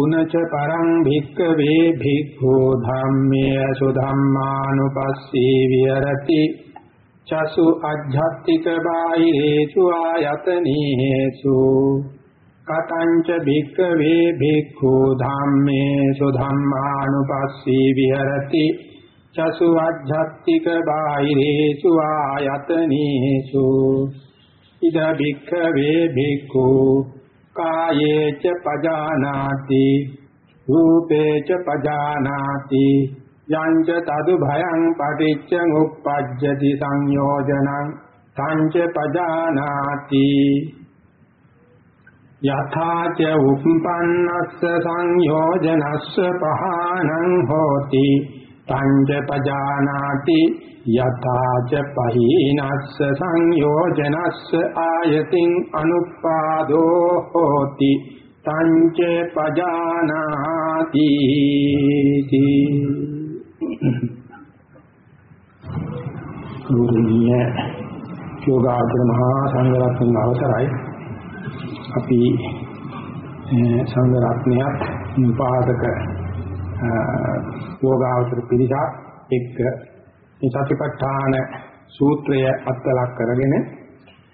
පුනච පරං භික්ඛවේ භික්ඛෝ ධම්මේ සුධම්මානුපස්සී විහෙරති චසු අජ්ජත්තික බාහිරේසු ආයතනීසු කතංච භික්ඛවේ භික්ඛෝ ධම්මේ සුධම්මානුපස්සී විහෙරති චසු අජ්ජත්තික බාහිරේසු ආයතනීසු ඉද භික්ඛවේ භික්ඛෝ කායේච පජානාති රූපේච පජානාති යංච තදු භයං පටිච්ච උප්පජ්ජති සංයෝජනං තංච පජානාති. යථාච උප්පන්නස්ස සංයෝජනස්ස පහනං හෝති. තංච පජානාති යථාච පහීනස්ස සංයෝජනස්ස ආයතින් අනුපාදෝ හෝති තංච පජානාති ගුරුණ්‍ය යෝගාචර මහා සංඝරත්න අවසරයි. අපි සංඝ රත්නයත් උපාදක යෝගාචර පිළිසක් එක්ක මේ සතිපට්ඨාන සූත්‍රය අත්ලක් කරගෙන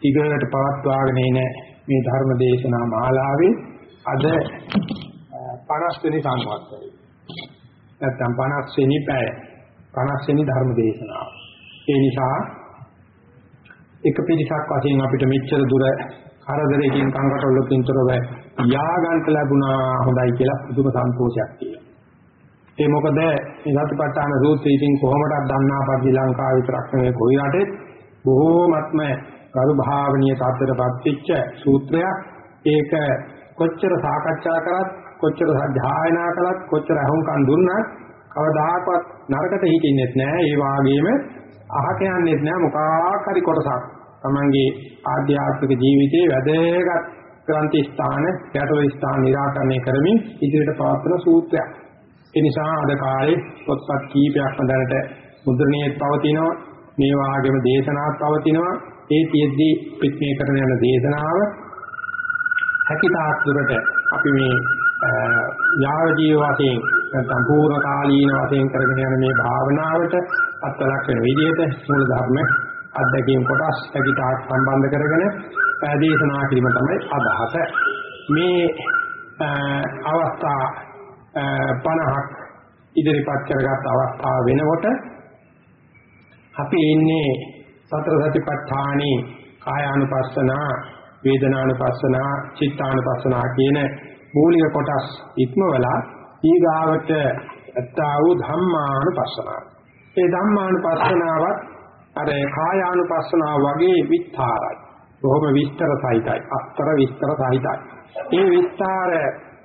ඊගලට පවත්වාගෙන එන මේ ධර්ම දේශනා මාලාවේ අද 50 වෙනි සංවත්සරය. නැත්නම් 50 වෙනි පැය 50 වෙනි ධර්ම දේශනාව. ඒ නිසා එක පිටසක් වශයෙන් අපිට මෙච්චර දුර කරදරයකින් කංකටොල්ලකින් තොරව යා ගන්න ලැබුණා හොඳයි කියලා පුදුම සන්තෝෂයක් තියෙනවා. ඒ මොකද මේ සතිපට්ඨාන සූත්‍රය ඉතින් කොහොමදක් දන්නා පරිදි ලංකාව විතරක් නෙවෙයි කොයි රටෙත් බොහෝමත්ම කරු භාවනීය tattරපත් වෙච්ච සූත්‍රයක්. ඒක කොච්චර සාකච්ඡා කරත් කොච්චර සාධායනා කළත් කොච්චර අහුම්කම් දුන්නත් කවදාකවත් නරකට හිටින්නෙත් නෑ. ඒ වාගේම අහක යන්නෙත් නෑ මොකක් හරි කොටසක්. Tamange ආධ්‍යාත්මික ජීවිතයේ වැදගත් ක්‍රාන්ති ස්ථාන, ගැටළු ස්ථාන निराකරණය කරමින් ඉදිරියට පවත්වන සූත්‍රයක්. ඒ නිසා අද කාලේ පොත්පත් කීපයක්ම දැනට මුද්‍රණයේ පවතිනවා. මේ වාගේම දේශනාවක් පවතිනවා. ඒ තියෙද්දි පිටමේ කරන යන දේශනාව හැකිතාක් දුරට අපි මේ යාව ජීව වශයෙන් නැත්නම් පූර්ණ කාලීන වශයෙන් කරගෙන යන මේ භාවනාවට අත්ලක් වෙන විදිහට මූල ධර්ම අධ්‍යක්ීම් කොටස් හැකිතාක් සම්බන්ධ කරගෙන දේශනා කිරීම තමයි අදහස. මේ අවස්ථා 50ක් ඉදිරිපත් කරගත් අවස්ථාව වෙනකොට අපි ඉන්නේ සතර සතිපට්ඨානේ කායානුපස්සනා වේදනානුපස්සනා චිත්තානුපස්සනා කියන මූලික කොටස් ඉක්මවලා ඊගාවට අත්තා වූ ධම්මානුපස්සනාව. ඒ ධම්මානුපස්සනාවත් අර කායානුපස්සනාව වගේ විස්තරයි. බොහොම විස්තර සහිතයි. අස්තර විස්තර සහිතයි. ඒ විස්තර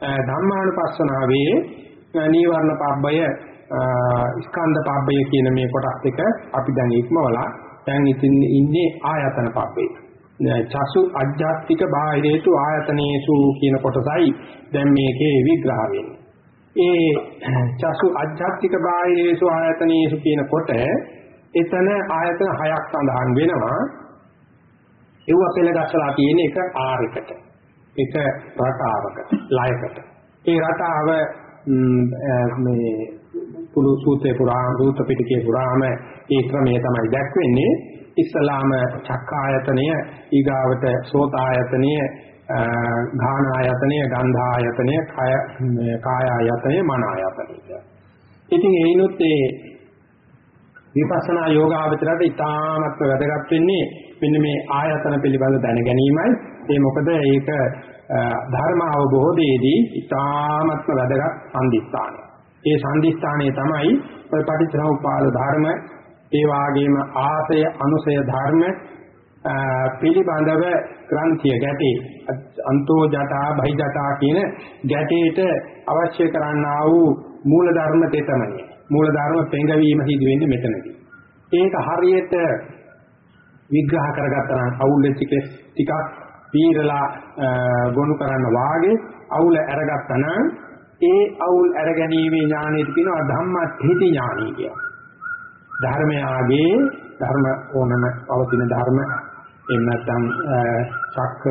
ධම්මානුපස්සනාවේ නීවරණ පබ්බය ස්කන්ධ පබ්බය කියන මේ කොටස් දෙක අපි දැන් ඉක්මවලා දැන් ඉතින් ඉන්නේ ආයතන පබ්බේ. චසු අජ්ජාත්තික බාහිරේතු ආයතනේසු කියන කොටසයි දැන් මේකේ විග්‍රහ වෙන්නේ. ඒ චසු අජ්ජාත්තික බාහිරේසු ආයතනේසු කියන කොට එතන ආයතන හයක් සඳහන් වෙනවා. ඒව පෙළගස්සලා තියෙන එක ආරයකට. එක රටාවකට ලයකට ඒ රටාව මේ පුළු සූත්‍රේ පුරාම සූත්‍ර පිටකේ පුරාම ඒ ක්‍රමය තමයි දැක්වෙන්නේ. ඉස්ලාම චක්කායතනය ඊගාවට සෝතායතනය ඝානායතනය ගන්ධායතනය කය කායායතනය මනායතනය. ඉතින් ඒනොත් ඒ විපස්සනා යෝගාවචරයට ඉතාමත් වැදගත් වෙන්නේ මෙන්න මේ ආයතන පිළිබඳ දැන ගැනීමයි ඒ මොකද ඒක ධර්ම අවබෝධයේදී ඉතාමත්ම වැදගත් සම්දිස්ථානය. ඒ සම්දිස්ථානයේ තමයි ඔය පටිච්චසමුප්පාද ධර්ම ඒ වාගේම ආසය අනුසය ධර්ම පිළිබඳව ග්‍රන්ථිය ගැටේ අන්තෝ ජටා බහි ජටා කියන ගැටේට අවශ්‍ය කරන්නා වූ මූල ධර්ම තෙතමයි. මූල ධර්ම පෙඟවීම සිදු වෙන්නේ මෙතනදී. ඒක හරියට විග්‍රහ කරගත්තා නම් අවුල් වෙච්ච ටිකක් පීරලා ගොනු කරන්න වාගේ අවුල අරගත්තා නම් ඒ අවුල් අරගැනීමේ ඥානෙට කියනවා ධම්මත්ථිති ඥානයි කියලා. ධර්මයාගේ ධර්ම ඕනම පවතින ධර්ම එහෙම නැත්නම් චක්ක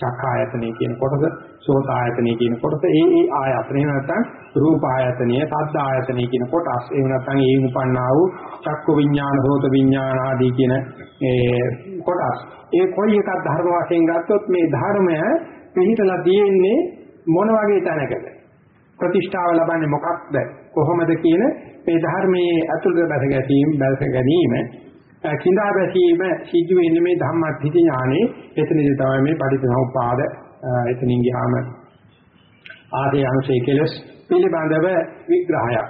චක්කායතනෙ කියන කොටස සෝත ආයතනෙ කියන කොටස ඒ ඒ ආයතනෙ නැත්නම් රූප ආයතනය සද්ද ආයතනෙ කියන කොටස්. එහෙම නැත්නම් ඒ උපන්නා වූ චක්ක විඥාන සෝත විඥාන ආදී කියන ඒ කොටස්. ඒ කොයි එකක් ධර්ම වශයෙන් ගත්තොත් මේ ධර්මය පිළිතලා තියෙන්නේ මොන වගේ තැනකද? ප්‍රතිෂ්ඨාව ලබන්නේ මොකක්ද? කොහොමද කියන මේ ධර්මයේ අතුලත බැස ගැනීම බැස ගැනීම කිඳා බැසීම සිද්ධ වෙන්නේ මේ ධම්මත්‍ථිත ඥානේ එතනදී තමයි මේ පටිච්චසමුප්පාද එතනින් ගියාම ආදී අංශය කෙලස් පිළිබඳව විග්‍රහයක්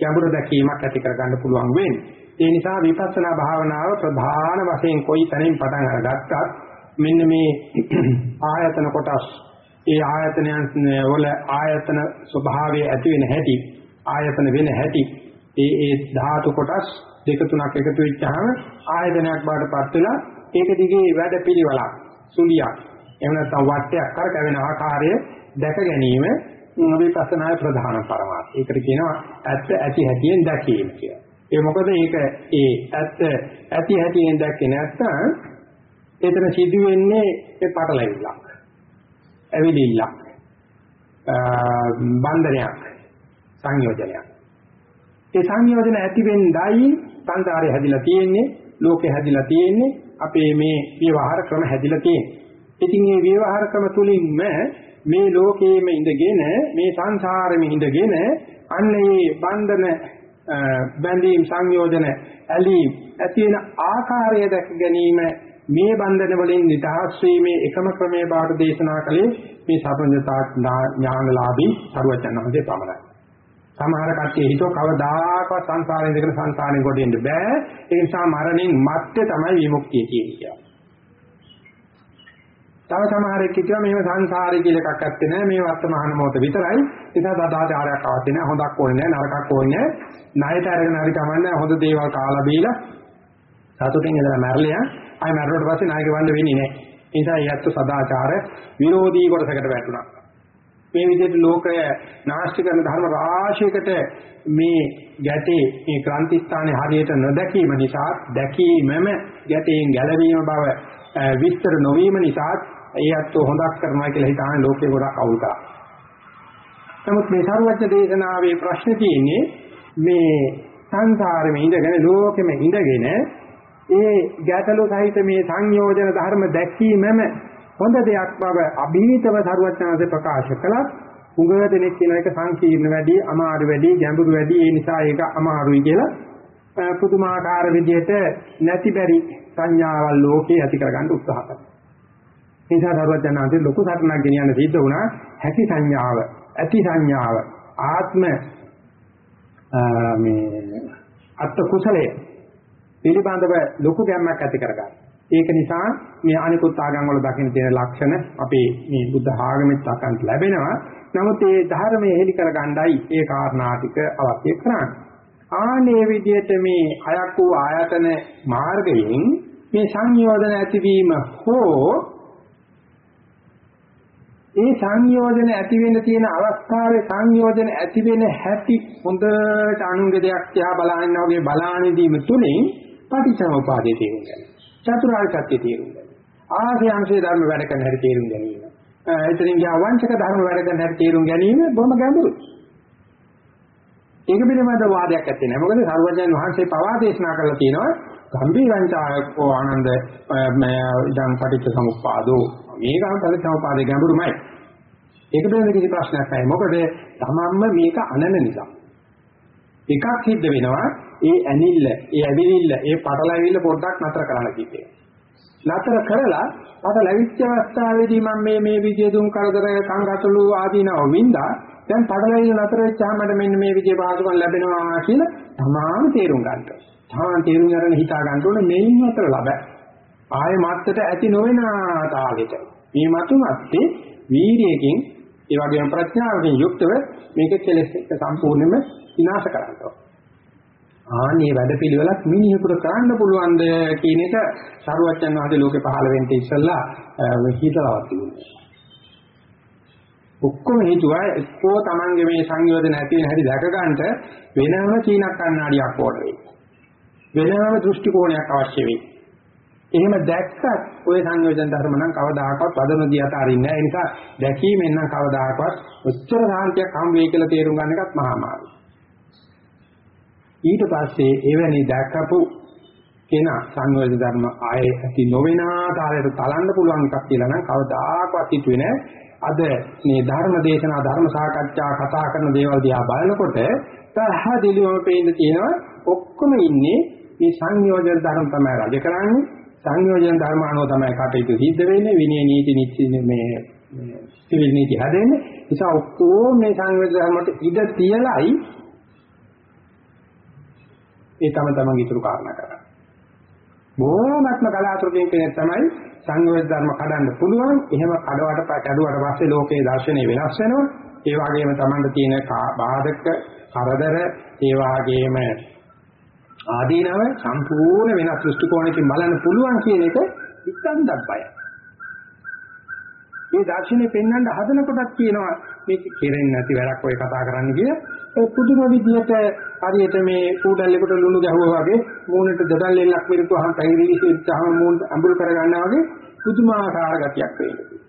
ගැඹුරු දැකීමක් ඇති කරගන්න පුළුවන් වෙන්නේ. ඒ නිසා විපස්සනා භාවනාව ප්‍රධාන වශයෙන් කොයි තැනින් පටන් අරගත්තත් මෙන්න මේ ආයතන කොටස් ඒ ආයතනයන් වල ආයතන ස්වභාවය ඇති වෙන හැටි ආයතන වෙන හැටි ඒ ඒ ධාතු කොටස් දෙක තුනක් එකතු වෙච්චාම ආයතනයක් බවට පත් වෙලා ඒක දිගේ වැඩ පිළිවෙලක් සුලියක් එහෙම නැත්නම් වටයක් කරකැවෙන ආකාරය දැක ගැනීම විපස්සනායේ ප්‍රධාන පරමාර්ථය. ඒකට කියනවා ඇත්ත ඇති හැටියෙන් දැකීම කියලා. ඒ මොකද ඒක ඒ ඇත්ත ඇති හැටියෙන් දැක්කේ නැත්නම් එතන සිදු වෙන්නේ ඒ පටලැවිල්ලක්. ඇවිලිල්ලක්. බන්ධනයක් සංයෝජනයක්. ඒ සංයෝජන ඇති වෙන්නයි සංසාරය හැදිලා තියෙන්නේ, ලෝකේ හැදිලා තියෙන්නේ, අපේ මේ විවහාර ක්‍රම හැදිලා තියෙන්නේ. ඉතින් මේ විවහාර ක්‍රම තුලින්ම මේ ලෝකයේම ඉඳගෙන මේ සංසාරෙම ඉඳගෙන අන්න මේ බන්ධන බැඳීම් සංයෝජන ඇලීම් ඇති වෙන ආකාරය දැක ගැනීම මේ බන්ධන වලින් නිදහස් වීමේ එකම ක්‍රමයේ බාට දේශනා කළේ මේ සතරඥතා ඥානලාභී සරුවචනහන්සේ පමණයි. සමහර කට්ටිය හිතුව කවදාකවත් සංසාරයෙන් දෙකන සංසාරයෙන් කොට එන්න බෑ. ඒ නිසා මරණින් මත්තේ තමයි විමුක්තිය කියන්නේ. තව සමහරෙක් කියනවා මේව සංසාරය කියලා එකක් ඇත්තේ නෑ මේ වර්තමාන මොහොත විතරයි. ඒ නිසා සදාචාරයක් අවශ්‍ය නෑ හොඳක් ඕනේ නෑ නරකක් ඕනේ නෑ. ණයට අරගෙන හරි කමන්නේ හොඳ දේවල් කාලා බීලා සතුටින් ඉඳලා මැරලියා ආයි මැරුණට පස්සේ නායක වන්න වෙන්නේ නෑ. ඒ නිසා යැත්තු සදාචාර විරෝධී කොටසකට වැටුණා. මේ විදිහට ලෝකය නාස්ති කරන ධර්ම රාශියකට මේ ගැටේ මේ ක්‍රාන්ති ස්ථානයේ හරියට නොදැකීම නිසා දැකීමම ගැටයෙන් ගැලවීම බව විස්තර නොවීම නිසා ඒ අත්ව හොඳක් කරනවා කියලා හිතාන ලෝකේ ගොඩක් අවුල් කරා. නමුත් මේ සරුවච්ච දේශනාවේ ප්‍රශ්නේ තියෙන්නේ මේ සංසාරෙම ඉඳගෙන ලෝකෙම ඉඳගෙන ඒ ගැටලු සහිත මේ සංයෝජන ධර්ම දැක්වීමම හොඳ දෙයක් බව අභීතව සරුවච්චාන්සේ ප්‍රකාශ කළා. උගව දෙනෙක් කියන එක සංකීර්ණ වැඩි, අමාරු වැඩි, ගැඹුරු වැඩි. ඒ නිසා ඒක අමාරුයි කියලා පුදුමාකාර විදිහට නැති බැරි සංඥාවල් ලෝකේ ඇති කරගන්න උත්සාහ කරනවා. ඒ නිසා සරුවච්චාන්සේ ලොකු සරණක් ගෙනියන්න සිද්ධ වුණා. හැකි සංඥාව, ඇති සංඥාව, ආත්ම මේ අත්ත කුසලයේ පිළිබඳව ලොකු ගැම්මක් ඇති කරගන්න. ඒක නිසා මේ අනිකුත් ආගම් වල දකින්න තියෙන ලක්ෂණ අපේ මේ බුද්ධ ආගමෙත් දක්වන්න ලැබෙනවා. නමුත් ඒ ධර්මයේ හෙලි කරගණ්ඩයි ඒ කාරණා ටික අවශ්‍ය කරන්නේ. ආනේ විදිහට මේ හයක් වූ ආයතන මාර්ගයෙන් මේ සංයෝජන ඇතිවීම හෝ ඒ සංයෝජන ඇති වෙන්න තියෙන අවස්ථාවේ සංයෝජන ඇති වෙන හැටි හොඳට අනුංග දෙයක් තියා බලන්න වගේ බලානිදීම තුලින් පටිච්චසමුපාදයේ තේරුම් ගන්න. චතුරාර්ය සත්‍ය තේරුම් ගන්න. ආශ්‍රයංශේ ධර්ම වැඩ කරන හැටි තේරුම් ගැනීම. එතනින් ගියා වංචක ධර්ම වැඩ කරන හැටි තේරුම් ගැනීම බොහොම ගැඹුරුයි. ඒක පිළිබඳ වාදයක් ඇත්තේ නැහැ. මොකද සරුවජන් වහන්සේ පවා දේශනා කරලා තියෙනවා ගම්බීරංචායකෝ ආනන්ද ඉදං පටිච්ච සමුප්පාදෝ මේක පටිච්ච සමුප්පාදේ ගැඹුරුමයි. ඒක පිළිබඳ කිසි ප්‍රශ්නයක් නැහැ. මොකද තමන්ම මේක අනන නිසා. එකක් සිද්ධ වෙනවා ඒ ඇනිල්ල, ඒ ඇවිලිල්ල, ඒ පටලැවිල්ල පොඩ්ඩක් නතර කරන්න කිව්වේ. නතර කරලා පටලැවිච්ච අවස්ථාවේදී මම මේ මේ විදිය දුම් කරදර සංගතලු ආදීනව වින්දා දැන් පටලැවිල්ල නතර වෙච්චාම මට මෙන්න මේ විදිය පාසුකම් ලැබෙනවා කියලා තමාම තේරුම් ගන්න. තමන් තේරුම් ගන්න හිතා ගන්න ඕනේ මේන් නතර ලබ. ආය මත්තට ඇති නොවන තාලෙට. මේ මතු මත්තේ වීර්යයෙන් ඒ වගේම ප්‍රඥාවකින් යුක්තව මේක කෙලෙස් එක සම්පූර්ණයෙන්ම විනාශ කරනවා. ආනේ වැඩපිළිවෙලක් මිනිහෙකුට කරන්න පුළුවන්ද කියන එක සරුවච්චන් වහන්සේ ලෝකේ පහළ වෙන්න ඉස්සෙල්ලා හිතලවත් තිබුණා. ඔක්කොම හේතුව එක්කෝ Tamange මේ සංයෝජන ඇති වෙන හැටි දැක ගන්නට වෙනම චීනක් කන්නාඩියක් ඕන වෙයි. වෙනම දෘෂ්ටි කෝණයක් අවශ්‍ය වෙයි. එහෙම දැක්කත් ওই සංයෝජන ධර්ම නම් කවදාකවත් වදනදී අතාරින්නේ නැහැ. ඒ නිසා දැකීමෙන් නම් කවදාකවත් උච්චර සාන්තියක් හම් වෙයි කියලා තේරුම් ගන්න එකත් මහා මාර්ගය. ඊට පස්සේ එවැනි දැකපු කෙනා සංයෝජන ධර්ම ආයේ ඇති නොවෙන ආකාරයට තලන්න පුළුවන් එකක් කියලා නම් කවදාකවත් හිතුවේ නැහැ. අද මේ ධර්ම දේශනා ධර්ම සාකච්ඡා කතා කරන දේවල් දිහා බලනකොට පැහැදිලිවම පේන්න තියෙනවා ඔක්කොම ඉන්නේ මේ සංයෝජන ධර්ම තමයි රජ කරන්නේ. සංයෝජන ධර්ම අනුව තමයි කටයුතු සිද්ධ වෙන්නේ. විනය නීති නිච්ච මේ සිවිල් නීති හදන්නේ. නිසා ඔක්කොම මේ සංයෝජන ධර්මයට ඉඩ තියලයි ඒ තම තමන්ගේ ඉතුරු කාරණා කරන්නේ බොහොමත්ම කලාතුරකින් කෙනෙක් තමයි සංයෝජන ධර්ම කඩන්න පුළුවන්. එහෙම කඩවට කඩුවට පස්සේ ලෝකේ දර්ශනය වෙනස් වෙනවා. ඒ වගේම Tamanට තියෙන බාධක, කරදර, ඒ වගේම ආදීනව සම්පූර්ණ වෙනස් දෘෂ්ටි කෝණයකින් බලන්න පුළුවන් කියන එක හිතන්නත් බයයි. මේ දර්ශනේ පෙන්වන්න හදන කොටත් කියනවා මේක කෙරෙන්නේ නැති වැඩක් ඔය කතා කරන්න කිය. ඒ පුදුම විදිහට හරියට මේ කූඩල්ලෙකුට ලුණු ගැහුවා වගේ මූණට දඩල් එල්ලක් විරුතුහම පැහිරිලි සිද්ධාම මූණ අඹුල් කර ගන්නවා වගේ පුදුමාකාර ගතියක් වෙන්නේ.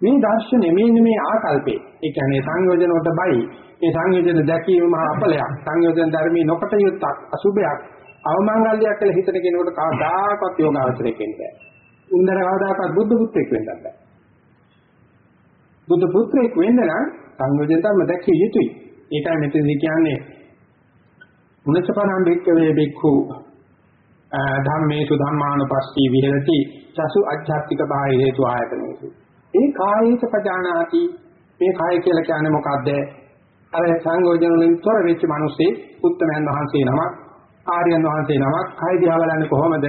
මේ දර්ශනේ මේ මේ ආකල්පේ ඒ කියන්නේ සංයෝජන වලට බයි මේ සංයෝජන දැකීම මහා අපලයක් සංයෝජන ධර්මී නොකට යුක්තක් අසුභයක් අවමංගල්‍යයක් කියලා හිතන කෙනෙකුට කවදාකවත් යෝගාවචරයක් වෙන්නේ නැහැ. උන්දර කවදාකවත් බුද්ධ පුත්‍රයෙක් වෙන්නත් බෑ. බුද්ධ පුත්‍රයෙක් වෙන්න නම් සංයෝජන ධර්ම දැකිය යුතුයි. ඒකයි මෙතනදී කියන්නේ මුනසපරම් බික්කවේ බික්ඛු ධම්මේසු ධම්මානුපස්සී විහෙරති චසු අධ්‍යාත්මික බාහිර හේතු ආයතනෙසු. ඒ කායේත පජානාති මේ කාය කියලා කියන්නේ මොකද්ද? අර සංයෝජන වලින් තොර වෙච්ච මිනිස්සේ උත්තමයන් වහන්සේ නමක් ආර්යයන් වහන්සේ නමක් කය දිහා බලන්නේ කොහොමද?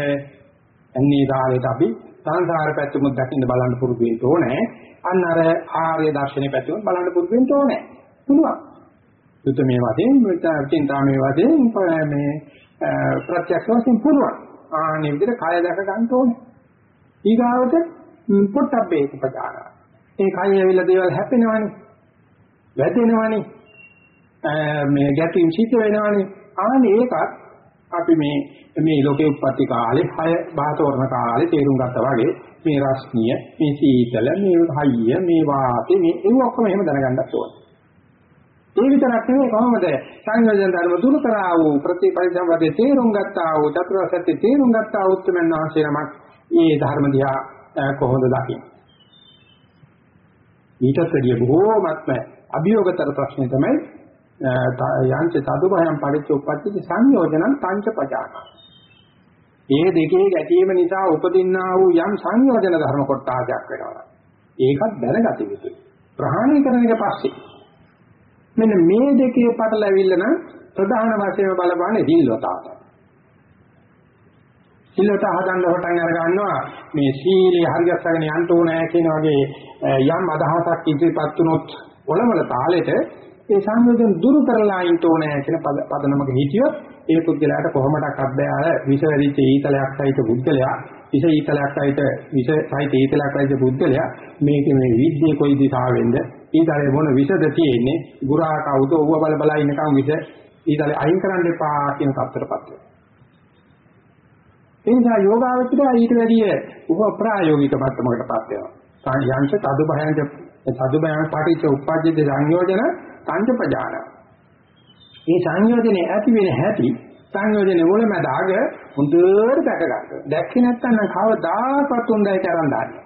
අන්නේ කාලේට අපි සංසාර පැතුමුත් දකින්න බලන්න පුරුදු වෙන්න ඕනේ. අන්න අර ආර්ය දර්ශනේ පැතුමුත් බලන්න පුරුදු වෙන්න ඕනේ. පුළුවන්. යුත මේ වශයෙන් චින්තාමේ වශයෙන් මේ ප්‍රත්‍යක්ෂ වශයෙන් පුළුවන්. ආනේ විදිහට කය දැක ගන්න ඕනේ. ඊගාවට පොට්ටබ්බේ උපචාර. ඒ කය ඇවිල්ලා දේවල් හැපෙනවනේ. වැදෙනවනේ. මේ ගැටීම් සිද්ධ වෙනවනේ. ආනේ ඒකත් අපි මේ මේ ලෝකේ උත්පත්ති කාලේ හය බාතෝරණ කාලේ තේරුම් ගත්තා වගේ මේ රස්නිය, මේ සීතල, මේ හයිය, මේ වාතය මේ ඒ ඔක්කොම එහෙම දැනගන්නත් ඕනේ. ඒ විතරක් නෙවෙයි කොහොමද සංයෝජන ධර්ම දුරු කරා වූ ප්‍රතිපරිසම්පදේ තේරුම් ගත්තා වූ චතුරාර්ය සත්‍ය තේරුම් ගත්තා වූ උත්තරමන් වහන්සේ නමක් මේ ධර්ම දිහා කොහොමද දකින්නේ ඊටත් වැඩිය බොහෝමත්ම අභියෝගතර ප්‍රශ්නේ තමයි යංච සදුභයම් පරිච්ඡ උප්පත්ති සංයෝජනං පංච පජාන. මේ දෙකේ ගැටීම නිසා උපදින්නා වූ යම් සංයෝජන ධර්ම කොටාවක් වෙනවා. ඒකත් දැනගත යුතුයි. ප්‍රහාණය කරන එක පස්සේ මෙන්න මේ දෙකේ පටලැවිල්ල නම් ප්‍රධාන වශයෙන් බලපාන්නේ සිල්වතාවට. සිල්වත හදන්න හොටන් අර ගන්නවා මේ සීලේ හරියටගෙන යන්න ඕනේ කියන වගේ යම් අදහසක් ඉදිරිපත් වුණොත් ඔලවල තාලෙට ඒ සංයෝජන දුරු කරලා ඉන්න ඕනේ කියන පදනමක හිතියොත් ඒ පුද්ගලයාට කොහොමඩක්වත් බෑ අර විෂ වැඩිච්ච ඊතලයක් සහිත පුද්ගලයා විෂ ඊතලයක් සහිත විෂ සහිත ඊතලයක් සහිත පුද්ගලයා මේක මේ විද්‍යාවේ කොයි දිශාවෙන්ද ඊතලේ මොන විෂද තියෙන්නේ ගුරා කවුද ඌව බල බල ඉන්නකම් විෂ ඊතලේ අයින් කරන්න එපා කියන තත්ත්වයටපත් වෙනවා. ඒ නිසා යෝගාවචරය ඊට වැඩිය උප ප්‍රායෝගික මට්ටමකටපත් වෙනවා. යංශ තදු භයංච තදු භයං පාටිච්ච උප්පජ්ජිත සංයෝජන පංච ප්‍රජාන මේ සංයෝජනේ ඇති වෙන හැටි සංයෝජනේ මුලමදාග හොඳට දැක ගන්න. දැක්කේ නැත්නම් කවදාකවත් හොඳයි කරන් දාන්නේ.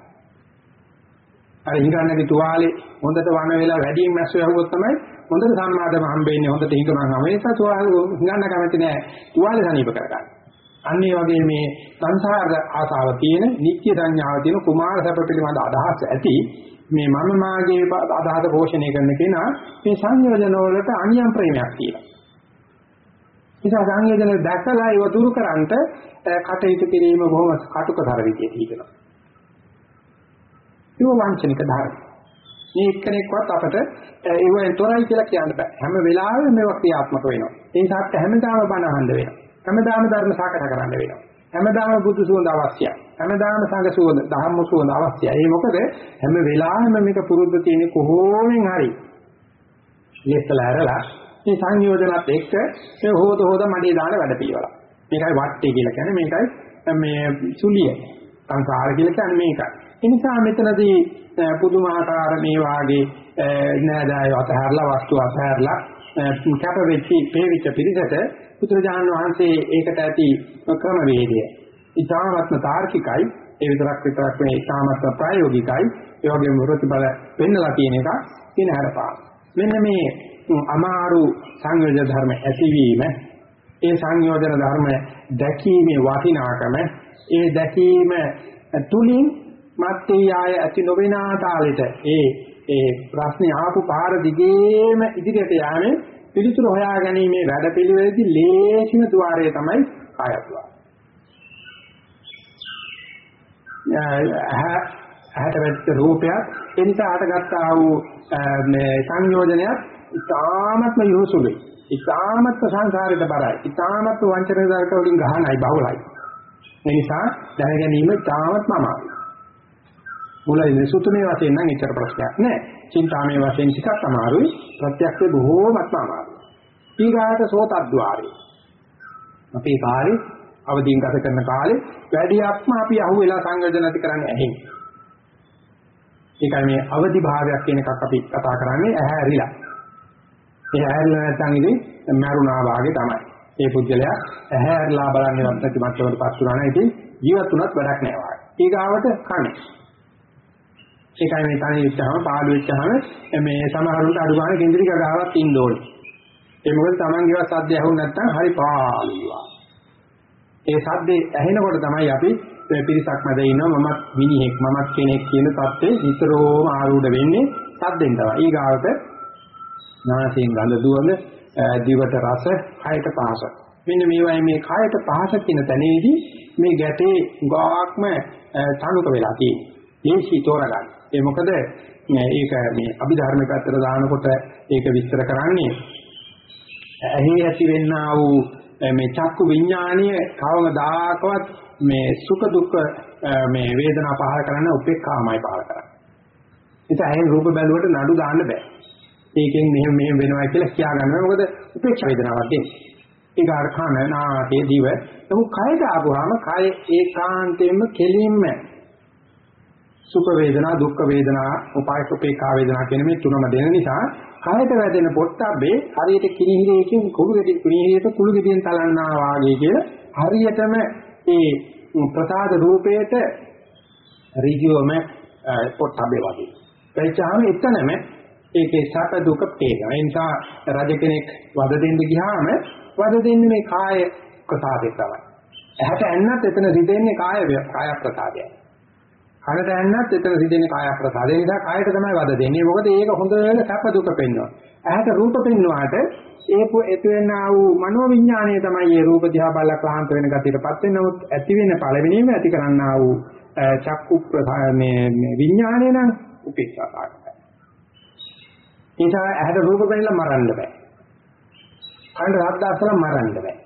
අර හිඟන්නගේ තුවාලේ හොඳට වන වෙලා වැඩියෙන් මැස්ස යහුවොත් තමයි හොඳට සම්මාදම හම්බෙන්නේ හොඳට හිඟමන් හම. ඒක තුවාලේ හිඟන්න කැමති නෑ. තුවාලේ සනීප කරගන්න. අන්න ඒ වගේ මේ සංසාර ආසාව තියෙන, නිත්‍ය සංඥාව තියෙන කුමාර සැප පිළිබඳ අදහස් ඇති මේ මම මාගේ අදහස පෝෂණය කරන කෙනා මේ සංයෝජන වලට අනියම් ප්‍රේමයක් තියෙනවා. නිසා සංයෝජන දැකලා ඒව දුරු කරන්ට කටයුතු කිරීම බොහොම කටුකතර විදියට හිතනවා. ඒක වංචනික ධර්ම. මේ එක්කෙනෙක්වත් අපට ඒවෙන් තොරයි කියලා කියන්න බෑ. හැම වෙලාවෙම මේවා ක්‍රියාත්මක වෙනවා. ඒ නිසා හැමදාම බණ අහන්න වෙනවා. හැමදාම ධර්ම සාකච්ඡා කරන්න වෙනවා. හැමදාම බුදු සුවඳ අවශ්‍යයි. හැමදාම සංඝ සුවඳ, ධම්ම සුවඳ අවශ්‍යයි. ඒ මොකද හැම වෙලාවෙම මේක පුරුද්ද තියෙන කොහොමෙන් හරි. ඉස්සලා ඇරලා මේ සංයෝජනත් එක්ක මේ හොද හොද මඩේ දාන වැඩ පිළිවෙල. මේකයි වට්ටේ කියලා කියන්නේ මේකයි මේ සුලිය. සංසාර කියලා කියන්නේ මේකයි. ඒ නිසා මෙතනදී පුදුමාකාර මේ වාගේ නෑදෑයෝ අතහැරලා වස්තු අතහැරලා කැප වෙච්චි පේවිච්ච පිරිසට පුත්‍රජාන වහන්සේ ඒකට ඇති ක්‍රමවේදය. ඊටාත්ම තාර්කිකයි ඒ විතරක් විතරක් මේ ඊටාත්ම ප්‍රායෝගිකයි ඒ වගේම ප්‍රතිබල පෙන්නලා තියෙන එක කියන හරපා. මෙන්න මේ අමාරු සංයෝජන ධර්ම ඇතිවීම ඒ සංයෝජන ධර්ම දැකීමේ වටිනාකම ඒ දැකීම තුලින් මත්තේ ආය ඇති නොවෙන තාලෙට ඒ ඒ ප්‍රශ්නේ ආපු පාර දිගේම ඉදිරියට යෑමේ පිළිතුරු හොයා ගැනීමේ වැඩපිළිවෙලදී ලේසිම ద్వාරය තමයි කායත්වා. ඇහැට වැච්ච රූපයක් ඒ නිසා හටගත්තා වූ මේ සංයෝජනයක් ඉතාමත්ම යොසුලයි. ඉතාමත්ම සංසාරයට බරයි. ඉතාමත්ම වංචන දරක වලින් ගහනයි බහුලයි. ඒ නිසා දැන ගැනීම ඉතාමත්ම අමාරුයි. මුලින්ම සුතුමේ වශයෙන් නම් එච්චර ප්‍රශ්නයක් නෑ. චින්තාමේ වශයෙන් ටිකක් අමාරුයි. ප්‍රත්‍යක්ෂ බොහෝමත්ම අමාරුයි. ඊගාට සෝතද්්වාරේ. අපේ කාලේ අවදීන් ගත කරන කාලේ වැඩියක්ම අපි අහුවෙලා සංයෝජන ඇති කරන්නේ ඇහෙන්. ඒකයි මේ අවදි භාවයක් කියන එකක් අපි කතා කරන්නේ ඇහැ ඇරිලා. ඒ ඇහැරිලා නැත්නම් ඉතින් මරුණා වාගේ තමයි. ඒ පුද්ගලයා ඇහැ ඇරිලා බලන්නේවත් නැති මට්ටමකට පත් වුණා නම් ඉතින් ජීවත් වුණත් වැඩක් නෑ වාගේ. ඊගාවට කන්නේ. ඒකයි මේ තනි වෙච්චාම පාළු වෙච්චාම මේ සමහරුන්ට අඩු ගන්න කේන්ද්‍රික ගාවක් ඉන්න ඕනේ. ඒ මොකද Tamanගේවත් සද්ද ඇහුනේ නැත්නම් හරි පාළුවා. ඒ සද්දේ ඇහෙනකොට තමයි අපි පිරිසක් මැද ඉන්නවා මමත් මිනිහෙක් මමත් කෙනෙක් කියන தත්ත්වේ නිතරම ආරූඪ වෙන්නේ සද්දෙන් තමයි. ඊගාවට නාසයෙන් ගඳ දුවන දිවට රස, කයට පහස. මෙන්න මේවයි මේ කයට පහස කියන තැනේදී මේ ගැටේ ගාක්ම තනුක වෙලා තියෙන්නේ. දේශී තෝරගන්න. ඒ මොකද මේක මේ අභිධර්මික අතර දානකොට ඒක විස්තර කරන්නේ ඇහි ඇති වෙන්නා වූ මේ චක්කු විඥානීය කවමදාකවත් මේ සුඛ දුක්ඛ මේ වේදනා පහල කරන්න උපේක්ඛාමයි පහල කරන්නේ. ඒක ඇහෙන් රූප බැලුවට නඩු දාන්න බෑ. ඒකෙන් මෙහෙම මෙහෙම වෙනවා කියලා කියා ගන්න බෑ. මොකද උපේක්ෂා වේදනාවක් දෙන්නේ. ඒක අර කන නාසය දිව නමුත් කයට ආපුවාම කය ඒකාන්තයෙන්ම කෙලින්ම සුඛ වේදනා දුක්ඛ වේදනා උපායක උපේක්ඛා වේදනා කියන මේ තුනම දෙන නිසා කයට වැදෙන පොට්ටබ්බේ හරියට කිනිහිරේකින් කුළු ගෙඩි කිනිහිරේට කුළු ගෙඩියෙන් තලන්නා වාගේ කියලා හරියටම ඒ ප්‍රසාද රූපයට ඍජුවම පොට්ටබ්බේ වගේ. එයිචාම එතනම ඒකේ සැප දුක පේනවා. ඒ නිසා රජ කෙනෙක් වද දෙන්න ගියාම වද දෙන්නේ මේ කාය ප්‍රසාදේ තමයි. ඇහැට ඇන්නත් එතන රිදෙන්නේ කාය කාය ප්‍රසාදයයි. කනට ඇන්නත් එතන සිදෙන්නේ කාය ප්‍රසාදේ නිසා කායට තමයි වද දෙන්නේ. මොකද ඒක හොඳට සැප දුක පෙන්වනවා. ඇහැට රූප පෙන්වුවාට ඒක එතු වෙනා වූ මනෝ විඥාණය තමයි මේ රූප දිහා බලලා ක්ලාන්ත වෙන ගතියටපත් වෙන නමුත් ඇති වෙන පළවෙනිම ඇති කරන්නා වූ චක්කු මේ මේ විඥාණය නම් උපේක්ෂාකාරයි. නිසා ඇහැට රූප පෙන්නලා මරන්න බෑ. කනට ශබ්ද අසලා මරන්න බෑ.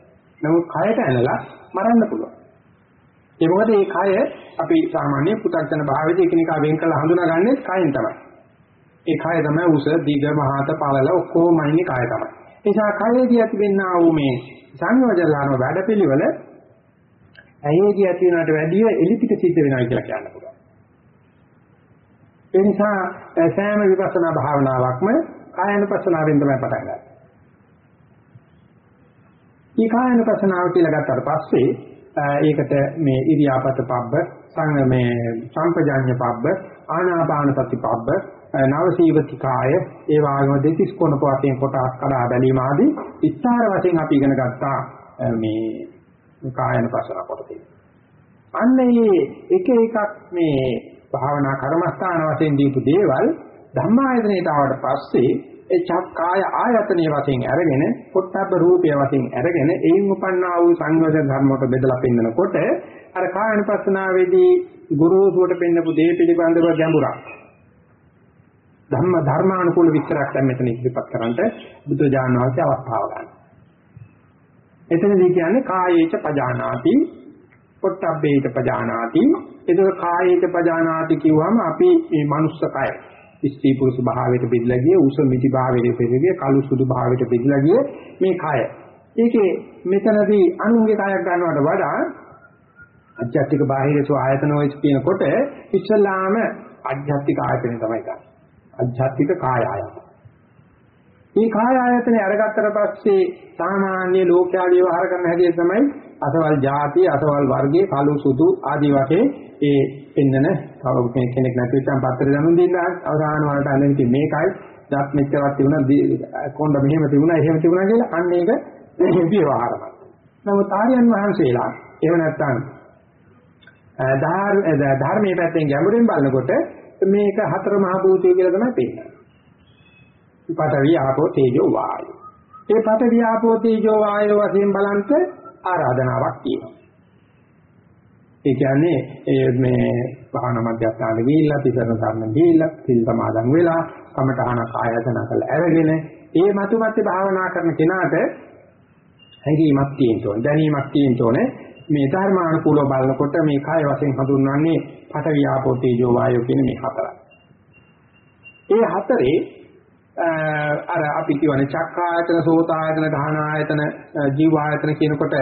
නමුත් කයට ඇනලා මරන්න පුළුවන්. ඒ මොකද මේ කය අපි සාමාන්‍ය පුතග්ජන භාවයේදී එකිනෙකා වෙන් කරලා හඳුනාගන්නේ කයෙන් තමයි. ඒ කය තමයි උස, දිග, මහත, පළල ඔක්කොම ඉන්නේ කය තමයි. ඒ නිසා කයේදී ඇතිවෙනා වූ මේ සංයෝජන වැඩපිළිවෙල ඇයේදී ඇති වෙනාට වැඩිය එලිපිට සිද්ධ වෙනවා කියලා කියන්න පුළුවන්. ඒ නිසා සෑම විපස්සනා භාවනාවක්ම කායනුපස්සනාවෙන් තමයි පටන් ගන්නේ. මේ කායනුපස්සනාව කියලා ගත්තාට පස්සේ ඒකට මේ ඉරියාපත පබ්බ සං මේ සම්පජාඤ්ඤ පබ්බ ආනාපාන සති පබ්බ නවසීවතිකාය ඒ වගේම දෙතිස් කොන පොතෙන් කොටස් කඩා බැලීම ආදී විස්තර වශයෙන් අපි ඉගෙන ගත්තා මේ කායන පසන කොටසේ. අන්නේ එක එකක් මේ භාවනා කර්මස්ථාන වශයෙන් දීපු දේවල් ධම්මායතනයට ආවට පස්සේ ඒ චක්කාය ආයතනයේ වශයෙන් අරගෙන පොට්ටබ්බ රූපය වශයෙන් අරගෙන එයින් උපන්නා වූ සංයෝජන ධර්ම වලට බෙදලා පෙන්නකොට අර කායනුපස්සනාවේදී ගුරුසුවට පෙන්නපු දේ පිළිබඳව ගැඹුරක් ධම්ම ධර්මානුකූල විස්තරයක් දැන් මෙතන ඉදිරිපත් කරන්නට බුදු දානවාසේ අවස්ථාව ගන්න. එතනදී කියන්නේ කායේච පජානාති, පොට්ටබ්බේච පජානාති. ඒක කායේච පජානාති කිව්වම අපි මේ මනුස්ස කය ස්ත්‍රී පුරුෂ භාවයට බෙදලා ගිය උස මිටි භාවයට බෙදලා ගිය කළු සුදු භාවයට බෙදලා ගිය මේ කය. ඒකේ මෙතනදී අනුන්ගේ කයක් ගන්නවට වඩා අධ්‍යාත්මික බාහිරසෝ ආයතන වල කියනකොට ඉස්සල්ලාම අධ්‍යාත්මික ආයතනය තමයි ගන්න. අධ්‍යාත්මික කාය ආයතන. මේ කාය ආයතනේ අරගත්තට පස්සේ සාමාන්‍ය ලෝකයා විවහාර කරන හැටි තමයි අසවල් ಜಾති අසවල් වර්ගයේ කළු සුදු ආදී වශයෙන් ඒ පෙන්නන තව කෙනෙක් නැති වෙච්චාම පත්තරේ දැනුම් දෙන්න අවසාන වලට අල්ලන්නේ ඉතින් මේකයි දත් මෙච්චරක් තිබුණා කොණ්ඩ මෙහෙම තිබුණා එහෙම තිබුණා කියලා අන්න ඒක විවහාරමයි. නමුත් ආර්යයන් වහන්සේලා එහෙම නැත්නම් ධර්මයේ පැත්තෙන් ගැඹුරින් බලනකොට මේක හතර මහ භූතය කියලා තමයි පේන්නේ. පඨවි ආපෝ තේජෝ වායෝ. ඒ පඨවි ආපෝ තේජෝ වායෝ වශයෙන් බලන්ත ආරාධනාවක් තියෙනවා. ඒ කියන්නේ මේ භාවනා මධ්‍යස්ථාන ගිහිල්ලා තිසරණ සරණ ගිහිල්ලා සිල් සමාදන් වෙලා කමඨහන ආයතන කරලා අරගෙන ඒ මතු මතේ භාවනා කරන කෙනාට හැඟීමක් තියෙන්න ඕනේ දැනීමක් තියෙන්න ඕනේ මේ ධර්මානුකූලව බලනකොට මේ කාය වශයෙන් හඳුන්වන්නේ පඨවි ආපෝ තේජෝ වායෝ කියන මේ හතරයි. ඒ හතරේ අර අපි කියවනේ චක්කායතන සෝතායතන ධානායතන ජීවායතන කියනකොට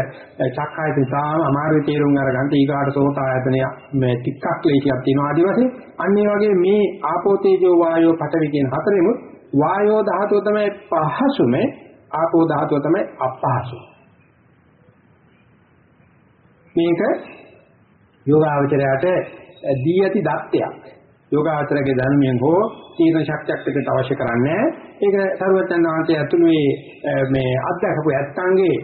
චක්කායතන තාම අමාරුයි තේරුම් අරගන්න. ඊගාට සෝතායතනය මේ ටිකක් ලේසියක් තියෙනවා ආදි වශයෙන් අන්න ඒ වගේ මේ ආපෝ තේජෝ වායෝ පඨවි කියන හතරෙමුත් වායෝ ධාතුව තමයි පහසුමේ ආපෝ ධාතුව තමයි අපහසු මේක යෝගාවචරයට දී ඇති දත්තයක් යෝගාචරයේ ධර්මයෙන් හෝ තීන ශක්තියක් එකට අවශ්‍ය කරන්නේ ඒක සරුවචන් වහන්සේ ඇතුළු මේ අධ්‍යාපක ඇත්තන්ගේ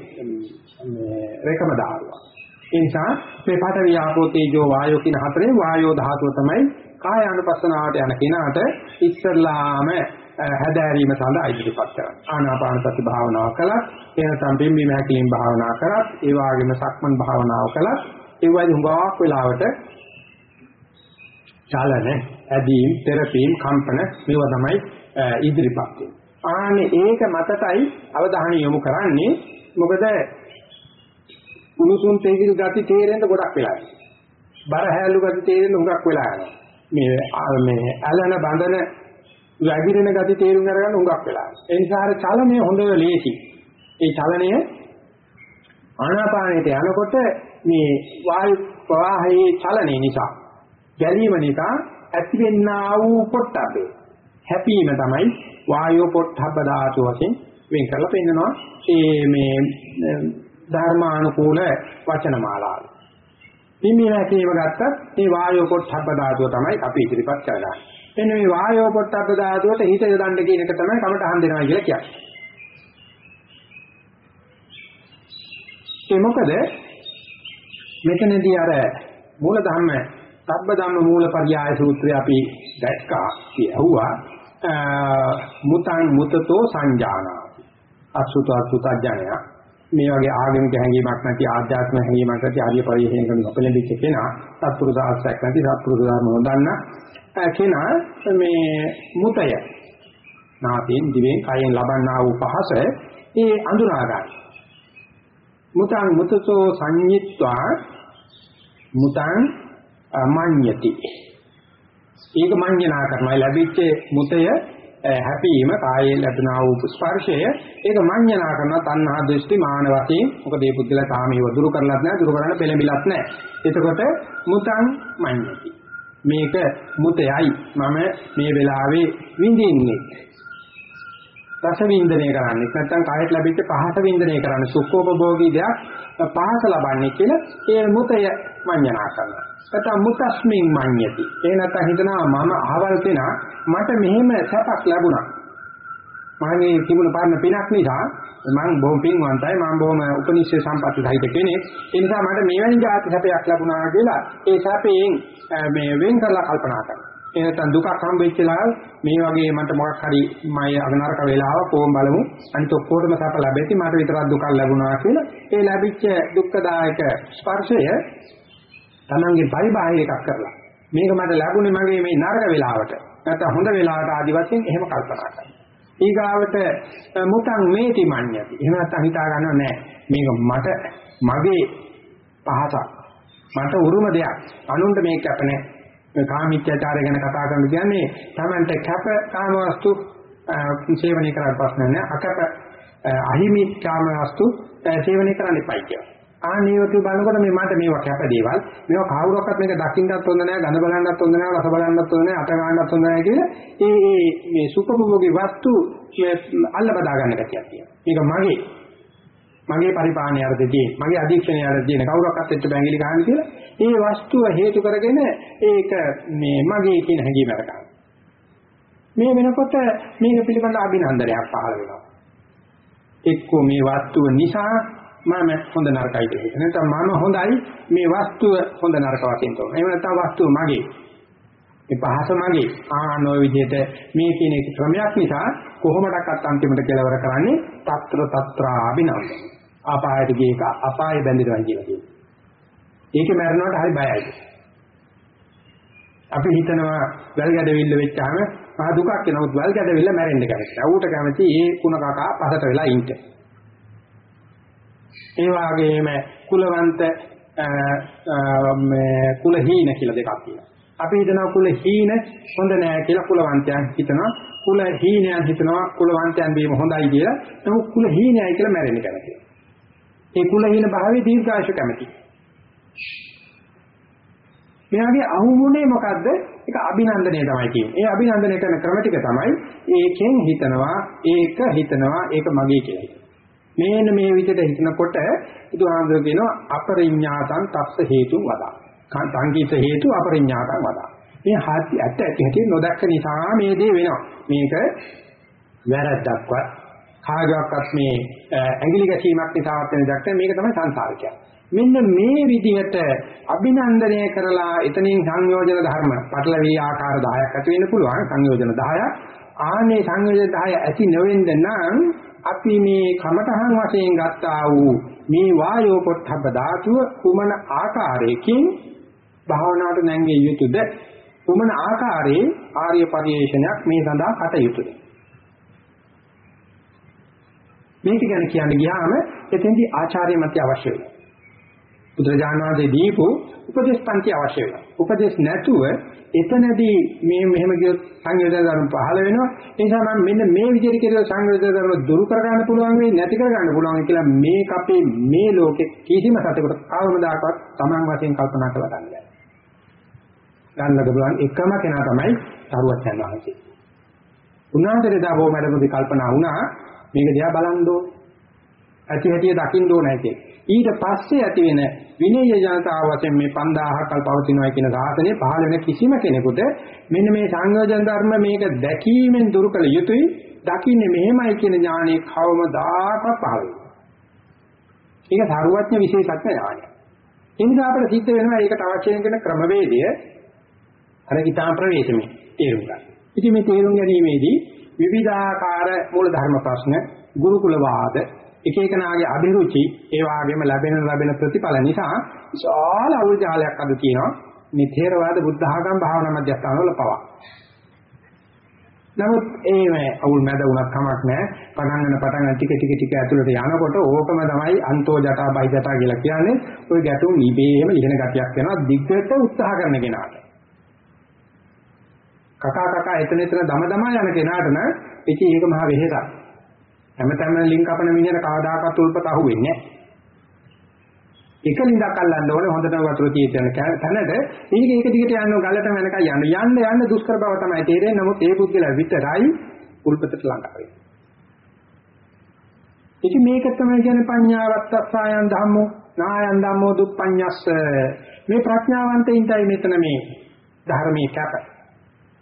මේ රේකම දාරුව. ඒ නිසා මේ පාඨ වියාපෝ තේජෝ වායෝ කියන හතරේ වායෝ ධාතුව තමයි කාය අනුපස්සනාවට යන කෙනාට ඉස්සල්ලාම හැදෑරීම සඳහා ඉදිරිපත් කරන්නේ. ආනාපාන සති භාවනාව කළත්, එහෙනම් බිම්බීම හැකීම් භාවනාව කරත්, ඒ වගේම සක්මන් භාවනාව කළත්, ඒ වගේ හුඟක් වෙලාවට චලන, ඇදීම්, තෙරපීම්, කම්පන මේවා තමයි ඉදිරිපත් වෙන්නේ. ආනේ ඒක මතටයි අවධානය යොමු කරන්නේ. මොකද උණුසුම් තේජිල් ගති තේරෙන්න ගොඩක් වෙලා බර හැලු ගති තේරෙන්න හුඟක් වෙලා යනවා මේ මේ ඇලන බඳන වැగిරෙන ගති තේරුම් අරගන්න හුඟක් වෙලා ඒ නිසා අර චලනය හොඳ ලේසි. ඒ චලනය ආනාපානයට යනකොට මේ වායු ප්‍රවාහයේ චලනය නිසා ගැලීම නිසා ඇතිවෙනා වූ පොට්ටබ්බේ හැපීම තමයි වායෝ පොට්ටබ්බ ධාතු වශයෙන් වෙන් කරලා පෙන්නනවා ඒ මේ ධර්මානුකූල වචනමාලාව. පිම්බීම හැකීම ගත්තත් මේ වායෝ පොට්ටබ්බ ධාතුව තමයි අපි ඉදිරිපත් කරගන්නේ. එන්න මේ වායෝ පොට්ටබ්බ ධාතුවට හිත යොදන්න කියන එක තමයි කමටහන් දෙනවා කියලා කියන්නේ. ඒ මොකද මෙතනදී අර මූල ධර්ම සබ්බ ධම්ම මූලපරියාය සූත්‍රය අපි දැක්කා කියුවා මුතං මුතතෝ සංජානාති. අසුත අසුත ඥානය මේ වගේ ආගමික හැඟීමක් නැති ආධ්‍යාත්මික හැඟීමක් නැති ආර්ය පරිහරණය කරන අපලෙදිච්ච කෙනා සත්පුරුෂ ආශ්‍රයක් නැති සත්පුරුෂ ධර්ම නොදන්න කෙනා මේ මුතය. නාතයෙන් දිවෙන් කයෙන් ලබන්නා වූ පහස ඒ අඳුනා ගන්න මුතං මුතතෝ සංඤිත්වා. මුතං මඤ්ඤති. ඒක මඤ්ඤනා කරනවා. ලැබිච්ච මුතය හැපීම කායේ ලැබෙනා වූ ස්පර්ශය ඒක මඤ්ඤනා කරන තණ්හා දෘෂ්ටි මාන වශයෙන්. මොකද මේ පුද්ගලයා තාම ඒව දුරු කරලත් නැහැ දුරු කරන්න පෙළඹිලත් නැහැ. එතකොට මුතං මඤ්ඤති. මේක මුතයයි. මම මේ වෙලාවේ විඳින්නේ. රස වින්දනය කරන්නේ නැත්නම් කායට ලැබිච්ච පහස වින්දනය කරන්නේ සුඛෝපභෝගී දෙයක් පහස ලබන්නේ කියලා ඒ මුතය මඤ්ඤනා කරනවා නැත්නම් මුතස්මින් මඤ්ඤති. ඒ නැත්නම් හිතනවා මම අහවල් කෙනා මට මෙහෙම සැපක් ලැබුණා. මගේ තිබුණ පාරණ පිනක් නිසා මම බොහොම පින්වන්තයි මම බොහොම උපනිෂේ සම්පatti සහිත කෙනෙක්. ඒ නිසා මට මෙවැනි જાති සැපයක් ලැබුණා කියලා ඒ සැපයෙන් මේ වෙන් කරලා කල්පනා කරනවා. ඒ නැත්නම් දුකක් හම්බෙච්චලා මේ වගේ මට මොකක් හරි මම අගනරක වෙලාව කොහොම බලමු අනිත ඔක්කොටම සැප ලැබෙති මට විතරක් දුකක් ලැබුණා කියලා ඒ ලැබිච්ච දුක්ඛදායක ස්පර්ශය තමන්ගේ පරිබාහිර එකක් කරලා මේක මට ලැබුණේ මගේ මේ නරක වෙලාවට නැත්නම් හොඳ වෙලාවට ආදි වශයෙන් එහෙම කල්පනා කරනවා. ඊගාවට මුතං මේති මඤ්ඤති. එහෙම නැත්නම් හිතා ගන්නව නෑ. මේක මට මගේ පහසක්. මට උරුම දෙයක්. අනුන්ට මේක කැප නෑ. කාමීත්‍යචාරය ගැන කතා කරන කියන්නේ තමන්ට කැප කාම වස්තු සේවනය කරලා ප්‍රශ්න නෑ. අකැප අහිමි කාම වස්තු සේවනය කරන්න එපයි කියලා. ආනියෝතු බලනකොට මේ මට මේවා කැප දේවල් මේවා කවුරක්වත් මේක දකින්නත් හොඳ නැහැ ගඳ බලන්නත් හොඳ නැහැ රස බලන්නත් හොඳ නැහැ අත ගන්නත් හොඳ නැහැ කියලා ඒ ඒ මේ සුඛභෝගී වස්තු අල්ල බදා ගන්න ගැතියක් තියෙනවා මේක මගේ මගේ පරිපාලනය අර්ධදී මගේ අධීක්ෂණය අර්ධදී කවුරක්වත් එච්ච බැංගිලි ගන්න කියලා ඒ වස්තුව හේතු කරගෙන ඒක මේ මගේ කියන හැඟීම අරගන්න මේ වෙනකොට මේක පිළිබඳ අභිනන්දනයක් පහළ වෙනවා එක්කෝ මේ වස්තුව නිසා මම හොඳ නරකයි කියලා. නැත්නම් මම හොඳයි මේ වස්තුව හොඳ නරක වශයෙන් තෝරන. එහෙම නැත්නම් වස්තුව මගේ. මේ පහස මගේ. ආන ඔය විදිහට මේ කියන එක ක්‍රමයක් නිසා කොහොමඩක්වත් අන්තිමට කෙලවර කරන්නේ తත්‍ර తත්‍රා අභිනන්දන. අපායට ගිය එක අපායේ බැඳිනවා කියලා කියනවා. ඒක මරණයට හරි බයයි. අපි හිතනවා වැල් ගැඩවිල්ල වෙච්චාම මහ දුකක් එනමුත් වැල් ගැඩවිල්ල මැරෙන්න කැමති. ඌට කැමති ඒ කුණ කකා පහට වෙලා ඉන්න. ඒ වගේම කුලවන්ත මේ කුලහීන කියලා දෙකක් තියෙනවා. අපි හිතනවා කුලහීන හොඳ නෑ කියලා කුලවන්තයන් හිතනවා. කුලහීනයන් හිතනවා කුලවන්තයන් වීම හොඳයි කියලා. නමුත් කුලහීනයයි කියලා මැරෙන්න කැමතියි. ඒ කුලහීන භාවයේ දීර්ඝායුෂ කැමතියි. මෙයාගේ අහුමුනේ මොකද්ද? ඒක අභිනන්දනය තමයි කියන්නේ. ඒ අභිනන්දනය කරන ක්‍රම ටික තමයි ඒකෙන් හිතනවා, ඒක හිතනවා, ඒක මගේ කියලා හිතනවා. මේන මේ විදිහට හිතනකොට බුදුහාමුදුරුවෝ කියනවා අපරිඥාතං තස්ස හේතු වදා. සංකීත හේතු අපරිඥාතං වදා. මේ හත්‍ය ඇත්ත ඇති හැටි නොදැක්ක නිසා මේ දේ වෙනවා. මේක වැරද්දක්වත් කාගයක්වත් මේ ඇඟිලි ගැසීමක් නිසාවත් වෙන දෙයක් මේක තමයි සංසාරිකය. මෙන්න මේ විදිහට අභිනන්දනය කරලා එතනින් සංයෝජන ධර්ම පටලවි ආකාර 10ක් ඇති වෙන්න පුළුවන්. සංයෝජන 10ක් ආනේ සංයෝජන 10 ඇති නොවෙන්න නම් අපි මේ කමඨහන් වශයෙන් ගත්තා වූ මේ වායෝ පොට්ටබ්බ ධාතුව කුමන ආකාරයකින් භාවනාවට නැංගිය යුතුද? කුමන ආකාරයේ ආර්ය පරිශ්‍රණයක් මේ සඳහා කටයුතුද? මේක ගැන කියන්න ගියාම එතෙන්දී ආචාර්ය මත අවශ්‍ය වෙනවා බුදුරජාණන් වහන්සේ දීපු උපදේශ පන්ති අවශ්‍ය වෙනවා. උපදේශ නැතුව එතනදී මේ මෙහෙම කියොත් සංයෝජන ධර්ම පහළ වෙනවා. ඒ නිසා මම මෙන්න මේ විදිහට කියලා සංයෝජන ධර්ම දුරු කර ගන්න පුළුවන් වෙයි නැති කර ගන්න පුළුවන් කියලා මේක අපේ මේ ලෝකේ කිසිම සතෙකුට කවමදාකවත් Taman වශයෙන් කල්පනා කරලා ගන්න බැහැ. ගන්න පුළුවන් එකම කෙනා තමයි සරුවත් යන වහන්සේ. උන්වහන්සේට දා බොහොම වැඩමුදි කල්පනා වුණා මේක දිහා බලන්න ඕනේ. ඇති හැටි දකින්න ඕනේ කියලා. ඊට පස්සේ ඇති වෙන විනය ජනතාව වශයෙන් මේ 5000ක් කල් පවතිනවා කියන සාසනය පහළ වෙන කිසිම කෙනෙකුට මෙන්න මේ සංයෝජන ධර්ම මේක දැකීමෙන් දුරු කළ යුතුයි දකින්නේ මෙහෙමයි කියන ඥානෙ කවමදාකවත් පහළ වෙන්නේ. ඒක සාරවත්ඥ විශේෂඥ ඥානය. ඒ නිසා අපිට සිද්ධ වෙනවා ඒකට අවශ්‍ය වෙන ක්‍රමවේදය අර ඊටාම් ප්‍රවේශමේ තේරුම් ගන්න. ඉතින් මේ තේරුම් ගැනීමේදී විවිධාකාර මූල ධර්ම ප්‍රශ්න ගුරුකුල වාද එක එකනාගේ අභිරුචි ඒ වගේම ලැබෙන ලැබෙන ප්‍රතිඵල නිසා විශාල අවුල් ජාලයක් අද තියෙනවා මේ ථේරවාද බුද්ධ ආගම් භාවනා මධ්‍යස්ථාන වල පවා. නමුත් ඒ අවුල් මැද වුණත් කමක් නැහැ. පටන් ගන්න පටන් ගන්න ටික ටික ටික ඇතුළට යනකොට ඕකම තමයි අන්තෝ ජටා බයි ජටා කියලා කියන්නේ. ওই ගැටුම් ඉබේම ඉගෙන ගතියක් වෙනවා දිග්ගට උත්සාහ කරන කෙනාට. කකා කකා එතන එතන දම දමා යන කෙනාට නම් ඉතින් ඒක මහ වෙහෙසක්. හැමතැනම ලින්ක් කපන මිනිහට කවදාකවත් උල්පත අහුවෙන්නේ නැහැ. එක ලින්දක් අල්ලන්න ඕනේ හොඳටම වතුර තියෙන තැනට මේක ඒක දිගට යන්න ගලට වෙනකන් යන්න යන්න යන්න දුෂ්කර බව තමයි තේරෙන්නේ නමුත් ඒ පුද්ගලයා විතරයි උල්පතට ළඟා වෙන්නේ. ඉතින් මේක තමයි කියන්නේ පඤ්ඤාවත්තස්සයන් ධම්මෝ නායන් ධම්මෝ දුප්පඤ්ඤස්ස මේ ප්‍රඥාවන්තයින්ටයි මෙතන මේ ධර්මයේ කැප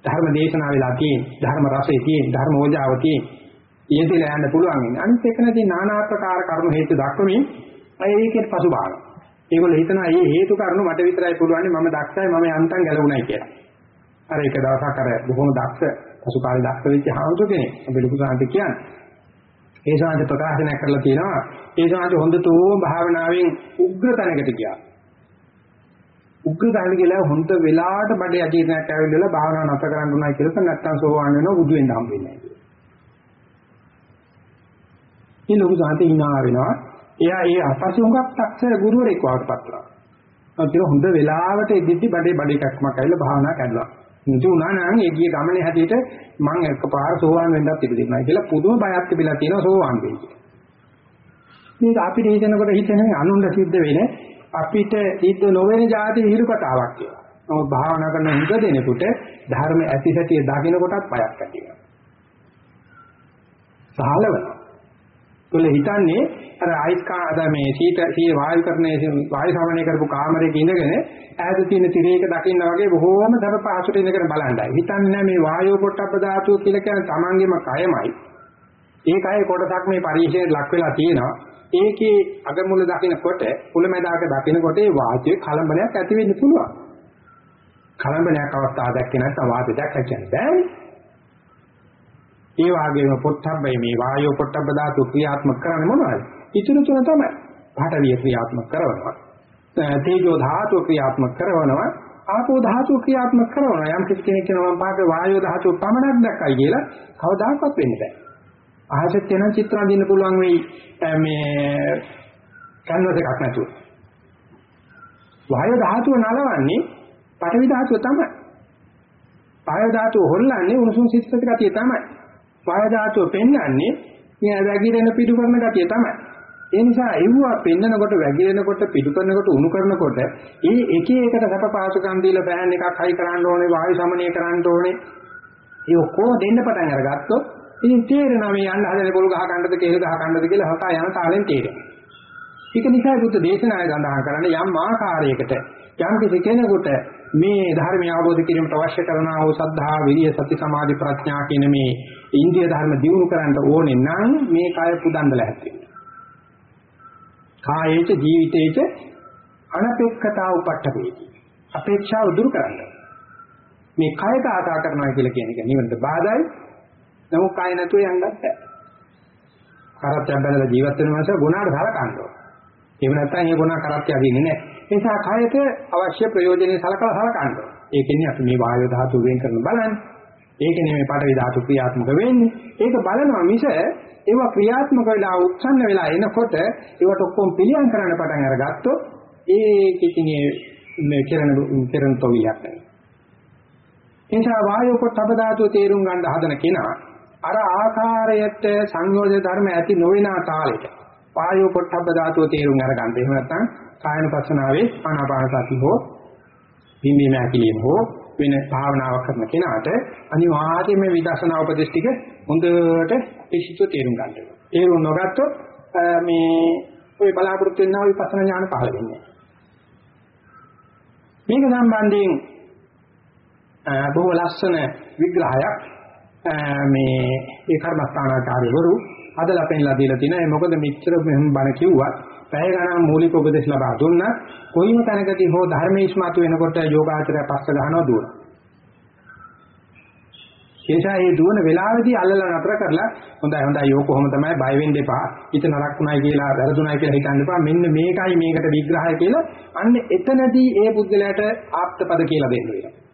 ධර්ම දේශනා වෙලා තියෙන ධර්ම රසයේ තියෙන ධර්ම ඕජාව තියෙන ඊයදලා යන්න පුළුවන් වෙන්නේ. අනිත් එකනදී নানা ආකාර කර්ම හේතු දක්වමින් ඒකේ පසුබාන. ඒගොල්ලෝ හිතනවා මේ හේතු කරුණු මට විතරයි පුළුවන් මම දක්ෂයි මම යන්තම් ගැලවුණයි කියලා. අර එක දවසක් අර බොහොම දක්ෂ පසු කාලේ දක්ෂ වෙච්ච හාමුදුර කෙනෙක් අපි ලොකු සාන්ති කියන්නේ. ඒ සාන්ති ප්‍රකාශනය කරලා තියෙනවා ඒ සාන්ති හොඳටම භාවනාවෙන් උග්‍ර තැනකට ගියා. උග්‍ර තැනකට ගිහලා හොඳ වෙලාවට බඩේ අජීර්ණයක් ඇවිල්ලා භාවනාව නැතර කරන්න උනායි කියලා නැත්තම් සෝවාන් වෙනවා බුදු වෙන්න හම්බෙන්නේ නැහැ. මේ ලොකු සාන්ති hina වෙනවා. එයා ඒ අපස්සේ උඟක් තක්සර ගුරුවරයෙක් වඩපත් කරනවා. අන්තිම හොඳ වෙලාවට එදිටි බඩේ බඩේ කක්මක් ඇවිල්ලා භාවනා කරනවා. නිදි උනා නම් ඒ ගිය ගමනේ හැටියට මම එකපාර සෝවාන් වෙන්නත් ඉඩ දෙනවා කියලා පුදුම බයක් තිබිලා තියෙනවා සෝවාන් වෙයි කියලා. මේක අපිට හිතනකොට හිතන්නේ අනුන්ට සිද්ධ වෙන්නේ අපිට සිද්ධ නොවන જાති විහිළු කතාවක් කියලා. නමුත් භාවනා කරන හිත දෙනකොට ධර්ම ඇතිසැටිය දකින්න කොටත් බයක් ඇති වෙනවා. සහලවනවා. තුල හිතන්නේ අර අයිස් කාද මේ සීත සී වායු කරන්නේ වායු සමනය කරපු කාමරයක ඉඳගෙන ඈත තියෙන තිරයක දකින්න වගේ බොහෝම දර පහසුට ඉඳගෙන බලන්නයි. හිතන්නේ මේ වායෝ පොට්ටබ්බ ධාතුව කියලා කියන්නේ තමන්ගේම කයමයි. ඒ කයේ කොටසක් මේ පරිශීලනයට ලක් වෙලා තියෙනවා. ඒකේ අගමුල දකින්නකොට කුලමැදාක දකින්නකොට ඒ වාචයේ කලබලයක් ඇති වෙන්න පුළුවන්. කලබලයක් අවස්ථාව දැක්කේ නැත්නම් වාදයක් දැක්කන්නේ බෑනේ. ඒ වගේම පොට්ටබ්බේ මේ වායෝ පොට්ටබ්බ ධාතු ක්‍රියාත්මක කරන්නේ මොනවද? ඉතුරු තුන තමයි. පාඨවිය ක්‍රියාත්මක කරනවා. තේජෝ ධාතු ක්‍රියාත්මක කරනවා. ආපෝ ධාතු ක්‍රියාත්මක කරනවා. යම් කිසි කෙනෙක් කියනවා මම පාට වායෝ ධාතු පමණක් දැක්කයි කියලා කවදාකවත් වෙන්නේ නැහැ. අහසෙත් වෙන චිත්‍ර අඳින්න පුළුවන් වෙයි මේ කන්වස් එකක් නැතුව. වායෝ ධාතුව නලවන්නේ පඨවි ධාතුව තමයි. වායෝ ධාතුව හොල්ලන්නේ උණුසුම් සිත්පත් ගතිය තමයි. වායෝ ධාතුව පෙන්වන්නේ මේ වැగిරෙන පිටු කරන ගතිය තමයි. ඒ නිසා එව්වා පෙන්නකොට වැగిරෙනකොට පිටු කරනකොට උණු කරනකොට ඒ එක එකට සැප පාසුකම් දීලා බෑන් එකක් හයි කරන්න ඕනේ වායු සමනය කරන්න ඕනේ. ඒ ඔක්කොම දෙන්න පටන් අරගත්තොත් ඉතින් තේරෙනවා මේ යන්න හදන පොල් ගහ ගන්නද කේල් ගහ ගන්නද කියලා හතා යන තාලෙන් තේරෙනවා. ඒක නිසා බුද්ධ දේශනාවේ සඳහන් කරන්නේ යම් ආකාරයකට යම් කිසි කෙනෙකුට මේ ධර්මය අවබෝධ කිරීමට අවශ්‍ය කරන ආ වූ සද්ධා, විරිය, සති, සමාධි, ප්‍රඥා කියන මේ ඉන්දිය ධර්ම දියුණු කරන්න ඕනේ නම් මේ කය පුදන්දලා හැදෙන්න. කායේච ජීවිතේච අනපේක්ෂතාව උපට්ඨපේති. අපේක්ෂාව දුරු කරන්න. මේ කයට ආසා කරනවා කියලා කියන එක නිවනට බාධායි. නමුත් කය නැතුව යන්නත් බෑ. කරත්යක් බැලලා ජීවත් වෙන මාස ගුණාට සලකන්න ඕන. එහෙම නැත්නම් ඒ ගුණා කරත්ය අදින්නේ නැහැ. ඒ නිසා කයට අවශ්‍ය ප්‍රයෝජනෙ සලකලා සලකන්න ඕන. ඒකෙන්නේ අපි මේ වායු ධාතු වෙන් කරන බලන්නේ. ඒකනේ මේ පඨවි ධාතු ක්‍රියාත්මක වෙන්නේ. ඒක බලනවා මිස ඒවා ක්‍රියාත්මක වෙලා උත්සන්න වෙලා එනකොට ඒවට ඔක්කොම පිළියම් කරන්න පටන් අරගත්තොත් ඒක ඉතින් මේ කෙරෙන කෙරෙන තොවියක් නෙවෙයි. එනිසා වායෝ පොට්ටබ ධාතුව තේරුම් ගන්න හදන කෙනා අර ආකාරයට සංයෝජන ධර්ම ඇති නොවන තාලෙට වායෝ පොට්ටබ්බ ධාතුව තේරුම් අරගන්න. එහෙම නැත්නම් කායන පස්සනාවේ ආනාපාන සති හෝ හිම්බීම ඇකිලිම හෝ වෙන භාවනාවක් කරන කෙනාට අනිවාර්යයෙන්ම මේ විදර්ශනා උපදේශ ටික හොඳට පිළිසිතු තේරුම් ගන්න ඕනේ. තේරුම් නොගත්තොත් මේ ඔය බලාපොරොත්තු වෙනා විපස්සනා ඥාන පහළ වෙන්නේ මේක සම්බන්ධයෙන් බොහෝ ලස්සන විග්‍රහයක් මේ ඒ කර්මස්ථානාචාර්යවරු හදලා පෙන්ලා දීලා තිනවා. මොකද මෙච්චර මෙහෙම බණ කිව්වත් පැය ගණන් මූලික උපදෙස් ලබා දුන්නා. කොයිම තැනකදී හෝ ධර්මයේ ඉස්මතු වෙනකොට යෝගාචරය පස්ස ගන්නවා දුවන. එනිසා මේ දුවන වෙලාවේදී අල්ලලා නතර කරලා හොඳයි හොඳයි යෝ කොහොම තමයි බය වෙන්න එපා. හිත නරක් උනායි කියලා වැරදුනායි කියලා හිතන්න එපා. මෙන්න මේකයි මේකට විග්‍රහය කියලා අන්න එතනදී ඒ පුද්ගලයාට ආප්තපද කියලා දෙන්න වෙනවා.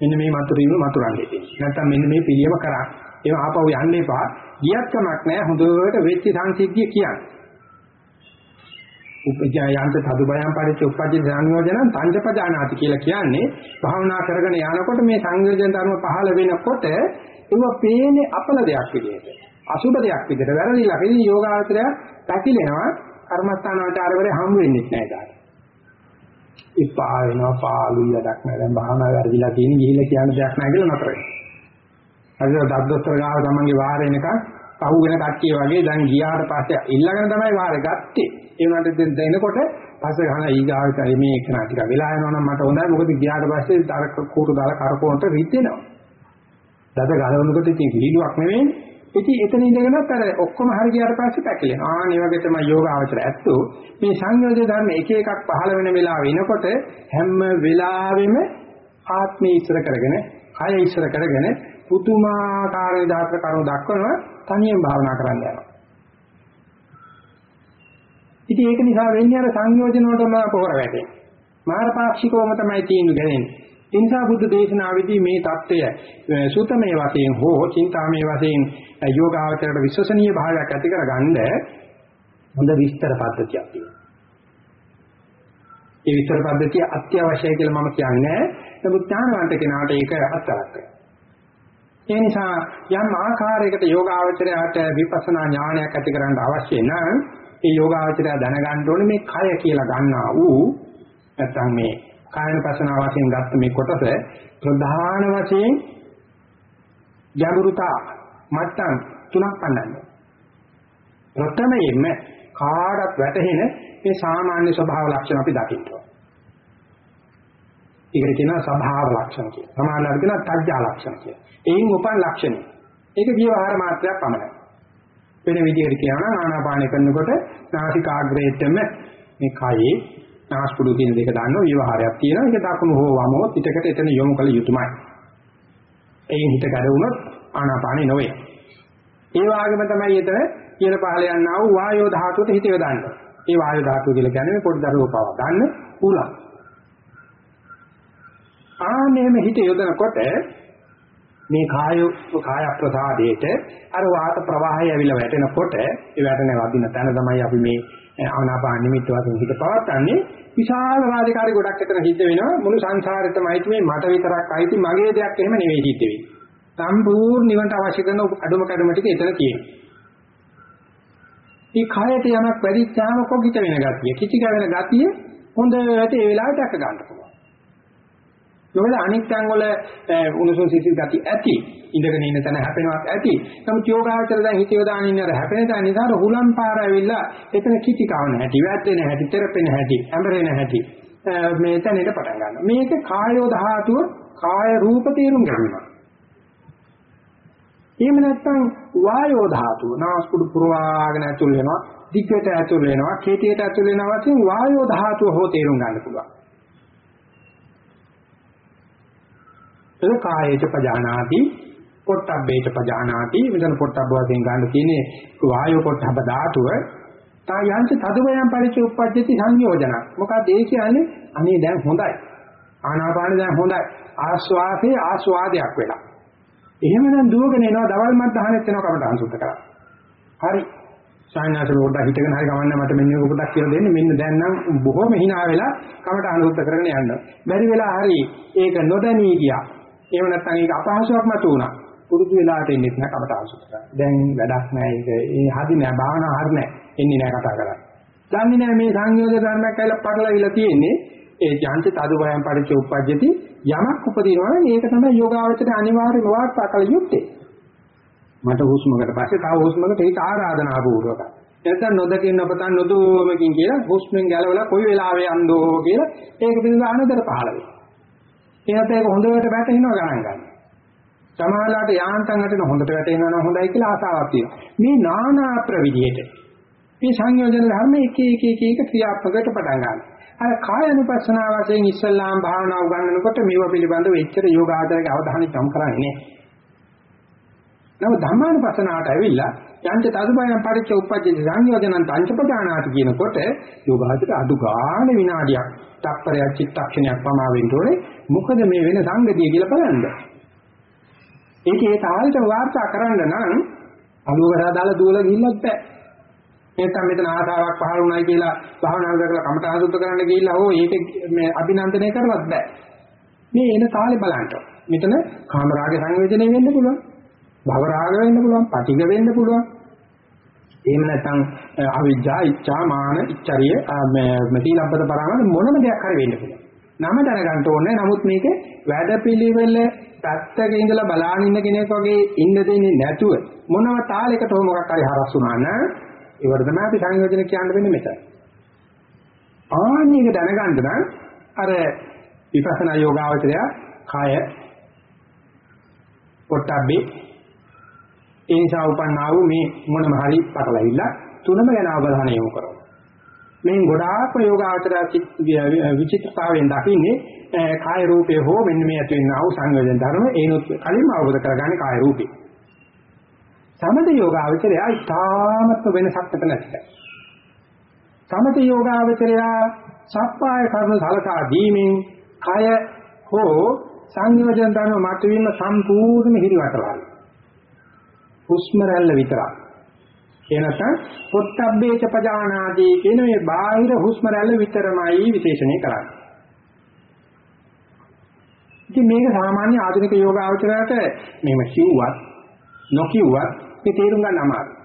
මෙන්න මේ මතුරීම මතුරන්නේ තියෙන්නේ. නැත්තම් මෙන්න මේ පිළියම කරා. ඒව ආපහු යන්න එපා. ගියත් කමක් නැහැ. හොඳට වෙච්ච සංසිද්ධිය කියන්නේ. උපජායන්ත සදුබයම් පරිච්ඡ උපජ්ජ සංයෝජන පංචපදානාති කියලා කියන්නේ භාවනා කරගෙන යනකොට මේ සංයෝජන ධර්ම පහළ වෙනකොට ඒව පේන්නේ අපල දෙයක් විදිහට අසුබ දෙයක් විදිහට වැරදිලා ඉතින් යෝගාවචරය පැකිලෙනවා කර්මස්ථානාචාරවලේ හම් වෙන්නේ නැහැ දාට. ඉපා වෙනවා පාළුයි යඩක් නැහැ දැන් භාවනා වැරදිලා තියෙන ගිහිල්ලා කියන්න දෙයක් නැහැ කියලා නතර වෙනවා. හරිද දද්දොස්තර ගාව තමන්ගේ වාරේනක පහු වෙන කට්ටිය වගේ දැන් ගියාට පස්සේ ඊළඟට තමයි වාරේ ගත්තේ. ඒ වුණාට දැන් දෙනකොට පස්සේ ගහන ඊගාවට මේ එක නාටික වෙලා යනවනම් මට හොඳයි මොකද ගියාට පස්සේ දර කූරු දාලා කරකවන්ට රිදෙනවා. දත ගලවනකොට ඉතින් විහිළුවක් නෙවෙයි. ඉතින් එතන ඉඳගෙනත් අර ඔක්කොම හරි ගියාට පස්සේ පැකිලෙනවා. ආ මේ වගේ තමයි යෝග අවචර ඇත්තෝ. මේ සංයෝජන ධර්ම එක එකක් පහළ වෙන වෙලාව වෙනකොට හැම වෙලාවෙම ආත්මය ඉස්සර කරගෙන, කය ඉස්සර කරගෙන පුතුමාකාර විදාස කරුණු දක්වනවා තනියෙන් භාවනා කරන්න යනවා. ඉතින් ඒක නිසා වෙන්නේ අර සංයෝජන වලටම පොහොර වැටෙන්නේ. මාරපාක්ෂිකවම තමයි තියෙන්නේ ගැලෙන්නේ. ඒ නිසා බුද්ධ දේශනාවේදී මේ தত্ত্বය සූතමේ වශයෙන් හෝ චින්තාමේ වශයෙන් යෝගාවචරයට විශ්වසනීය භාවයක් ඇති කරගන්න හොඳ විස්තර පද්ධතියක් තියෙනවා. ඒ විස්තර පද්ධතිය අත්‍යවශ්‍යයි කියලා මම කියන්නේ නමුත් ඥානවන්ත කෙනාට ඒක අත්‍යවශ්‍යයක්. ඒ නිසා යම් ආකාරයකට යෝගාවචරයට විපස්සනා ඥානයක් ඇති කරන්න අවශ්‍ය නම් ඒ යෝගාවචරය දැනගන්න ඕනේ මේ කය කියලා ගන්නා වූ නැත්නම් මේ කායන පසනාව වශයෙන් ගත්ත මේ කොටස ප්‍රධාන වශයෙන් ගැඹුරුතා මට්ටම් තුනක් පන්නන්නේ. ප්‍රථමයෙන්ම කාටත් වැටහෙන මේ සාමාන්‍ය ස්වභාව ලක්ෂණ අපි දකින්නවා. ඒකට කියනවා ස්වභාව ලක්ෂණ කියලා. සමානවට කියනවා තඥා ලක්ෂණ කියලා. එයින් උපන් ලක්ෂණ. ඒක විවහාර මාත්‍රයක් පමණයි. වෙන විදිහට කියනවා නම් ආනාපානය කරනකොට නාසිකාග්‍රේටම මේ කයේ නාස්පුඩු කියන දෙක දාන්න විවහාරයක් තියෙනවා. ඒක දකුණු හෝ වමෝ පිටකට එතන යොමු කළ යුතුමයි. එයින් හිත ගැද වුණොත් ආනාපානෙ නොවේ. ඒ වගේම තමයි එතන කියන පහල යනවා වූ වායෝ ධාතුවට හිත යොදන්න. ඒ වායෝ ධාතුව කියලා කියන්නේ පොඩි දරුවෝ පව ගන්න උලක්. ආනෙම හිත යොදනකොට මේ කාය කාය ප්‍රසාදයේට අර වාත ප්‍රවාහය ඇවිල්ලා වැටෙනකොට ඒ වැටෙන වදින තැන තමයි අපි මේ ආනාපාන නිමිත්ත වශයෙන් හිත පවත්න්නේ විශාල රාජකාරී ගොඩක් අතර හිත වෙනවා. මුළු සංසාරෙතමයි මේ මට විතරක් අයිති මගේ දෙයක් එහෙම නෙවෙයි හිත වෙන්නේ. සම්පූර්ණ නිවන්ට අවශ්‍ය කරන අඩුම කැඩුම ටික එතන තියෙනවා. මේ කායයට යමක් වැඩිච්චාම කොකිට වෙන ගතිය කිචි ගැවෙන ගතිය හොඳට ඒ වෙලාවට දැක ගන්න පුළුවන් මොකද අනික් තැන් වල උණුසුම් සිසිල් ගති ඇති. ඉඳගෙන ඉන්න තැන හැපෙනවක් ඇති. නමුත් යෝගාචර දැන් හිතියෝ දාන ඉන්න අර හැපෙන තැන නිසා හුලම් පාර ඇවිල්ලා එතන කිචි කවන හැටි, වැටෙන හැටි, තෙරපෙන හැටි, ඇඹරෙන හැටි මේ තැනට පටන් ගන්නවා. මේක කායෝ ධාතුව කාය රූප තේරුම් ගන්නවා. එහෙම නැත්නම් වායෝ ධාතුව නාස්කුඩු පුරවාගෙන ඇතුල් වෙනවා, දිගට ඇතුල් වෙනවා, කේතියට ඇතුල් වෙනවා වශයෙන් වායෝ ධාතුව හෝ තේරුම් ගන්න පුළුවන්. එද කායේච පජානාති පොට්ටබ්බේච පජානාති. මෙතන පොට්ටබ්බ වශයෙන් ගන්න තියෙන්නේ වායෝ පොට්ටබ්බ ධාතුව. තා යංච තදවයන් පරිචය උප්පජ්ජති සංයෝජන. මොකද ඒ කියන්නේ අනේ දැන් හොඳයි. ආනාපාන දැන් හොඳයි. ආස්වාසේ ආස්වාදයක් වෙලා. එහෙමනම් දුවගෙන එනවා දවල් මත් දහනෙත් එනවා කමට අංශුද්ධ කරා හරි. සායනාසල පොඩ්ඩක් හිටගෙන හරි ගමන්න මට මෙන්න පොඩ්ඩක් කියලා දෙන්න. මෙන්න දැන් නම් බොහොම hina වෙලා කමට අනුසුද්ධ කරගෙන යන්න. බැරි වෙලා හරි ඒක නොදැනී ගියා. එහෙම නැත්නම් ඒක අපහසුයක් මතු වුණා. පුරුදු වෙලාවට එන්නේ නැහැ කමට ආසුත් කරා. දැන් වැඩක් නැහැ ඒක. ඒ හදි නෑ භාවනා හරි නෑ. එන්නේ නෑ කතා කරන්නේ. දන්නේ නෑ මේ සංයෝජන ධර්මයක් කියලා පටලවිලා තියෙන්නේ. ඒ ඥාන්ත තදුවයන් පරිච්ඡ උපජ්ජති යමක් උපදිනවා නම් ඒක තමයි යෝගාවචරයේ අනිවාර්ය වාර්තා කළ යුත්තේ. මට හුස්මකට පස්සේ තව හුස්මකට ඒක ආරාධනා පූර්වකයි. නැත්නම් නොදකින් අපතන් නොදෝමකින් කියලා හුස්මෙන් ගැලවලා කොයි වෙලාවෙ යන්දෝ කියලා ඒක පිළිබඳ අනදර පහළ වෙනවා. එයාට ඒක හොඳට වැටෙනවා ගණන් ගන්න. සමාහලට යාන්තම් හටන හොඳට වැටෙනවා නම් හොඳයි කියලා ආසාවක් තියෙනවා. මේ නානා ප්‍රවිධියට මේ සංයෝජන ධර්ම එක එක එක එක ක්‍රියාත්මකවට පටන් ගන්නවා. අර කාය අනුපස්සනාව වශයෙන් ඉස්සල්ලාම් භාවනා උගන්වනකොට මේව පිළිබඳව එච්චර යෝගාචරයේ අවධානය යොමු කරන්නේ නැහැ. නමුත් ධම්මානුපස්සනාවට ඇවිල්ලා යන්ත තදුබයන් පරිච්ඡ උපජ්ජති සංයෝජනං පංචපදානාති කියනකොට යෝගාචර අඩු ගාණ විනාඩියක් තප්පරයක් චිත්තක්ෂණයක් පමා වෙන්න ඕනේ මොකද මේ වෙන සංගතිය කියලා බලන්න. ඒකේ තාලට වාර්තා කරන්න නම් අනුවරා දාලා දුවලා ගිහිල්ලත් බෑ. නැත්නම් මෙතන ආසාවක් පහළ වුණයි කියලා භාවනා කරලා කමඨා සුද්ධ කරන්න ගිහිල්ලා හෝ ඒක මේ අභිනන්දනය කරවත් බෑ. මේ එන තාලේ බලන්න. මෙතන කාමරාගේ සංවේදනය වෙන්න පුළුවන්. භව රාග වෙන්න පුළුවන්, පටිඝ වෙන්න පුළුවන්. එහෙම නැත්නම් අවිජ්ජා, ඉච්ඡා, මාන, ඉච්ඡරිය, මෙතිලබ්බත පරාමන මොනම දෙයක් හරි වෙන්න පුළුවන්. නම දැනගන්න ඕනේ. නමුත් මේක වැඩපිළිවෙල පැත්තක ඉඳලා බලාගෙන ඉන්න කෙනෙක් වගේ ඉන්න දෙන්නේ නැතුව මොනම තාලයකට හෝ මොකක් හරි හරස් වුණා නම් ඒවට තමයි අපි සංයෝජන කියන්න වෙන්නේ මෙතන. ආන්නේක දැනගන්න නම් අර විපස්සනා යෝගාවචරය කාය පොට්ටබ්බේ ඒ නිසා උපන්නා වූ මේ මොනම හරි පටලවිල්ල තුනම ගැන අවධානය යොමු කරමු. මේ ගොඩාක් යෝගාචර විචිත්‍රතාවයෙන් දකින්නේ කාය රූපේ හෝ මෙන්න මේ ඇති වෙනා වූ සංයෝජන ධර්ම ඒනොත් කලින්ම අවබෝධ කරගන්නේ කාය රූපේ. සමත යෝගාචරය ඉතාමත් වෙනසක් නැති. සමත යෝගාචරය සප්පාය කර්ම සලකා දීමෙන් කය හෝ සංයෝජන ධර්ම මතුවීම සම්පූර්ණ හිරිවටලා. හුස්ම රැල්ල විතරයි. ඒ නැත්නම් පොට්ටබ්බේච පජානාදී කියන මේ බාහිර හුස්ම රැල්ල විතරමයි විශේෂණය කරන්නේ. ඉතින් මේක සාමාන්‍ය ආධුනික යෝගාවචරයට මේව කිව්වත් නොකියුවත් මේ තේරුම් ගන්න අමාරුයි.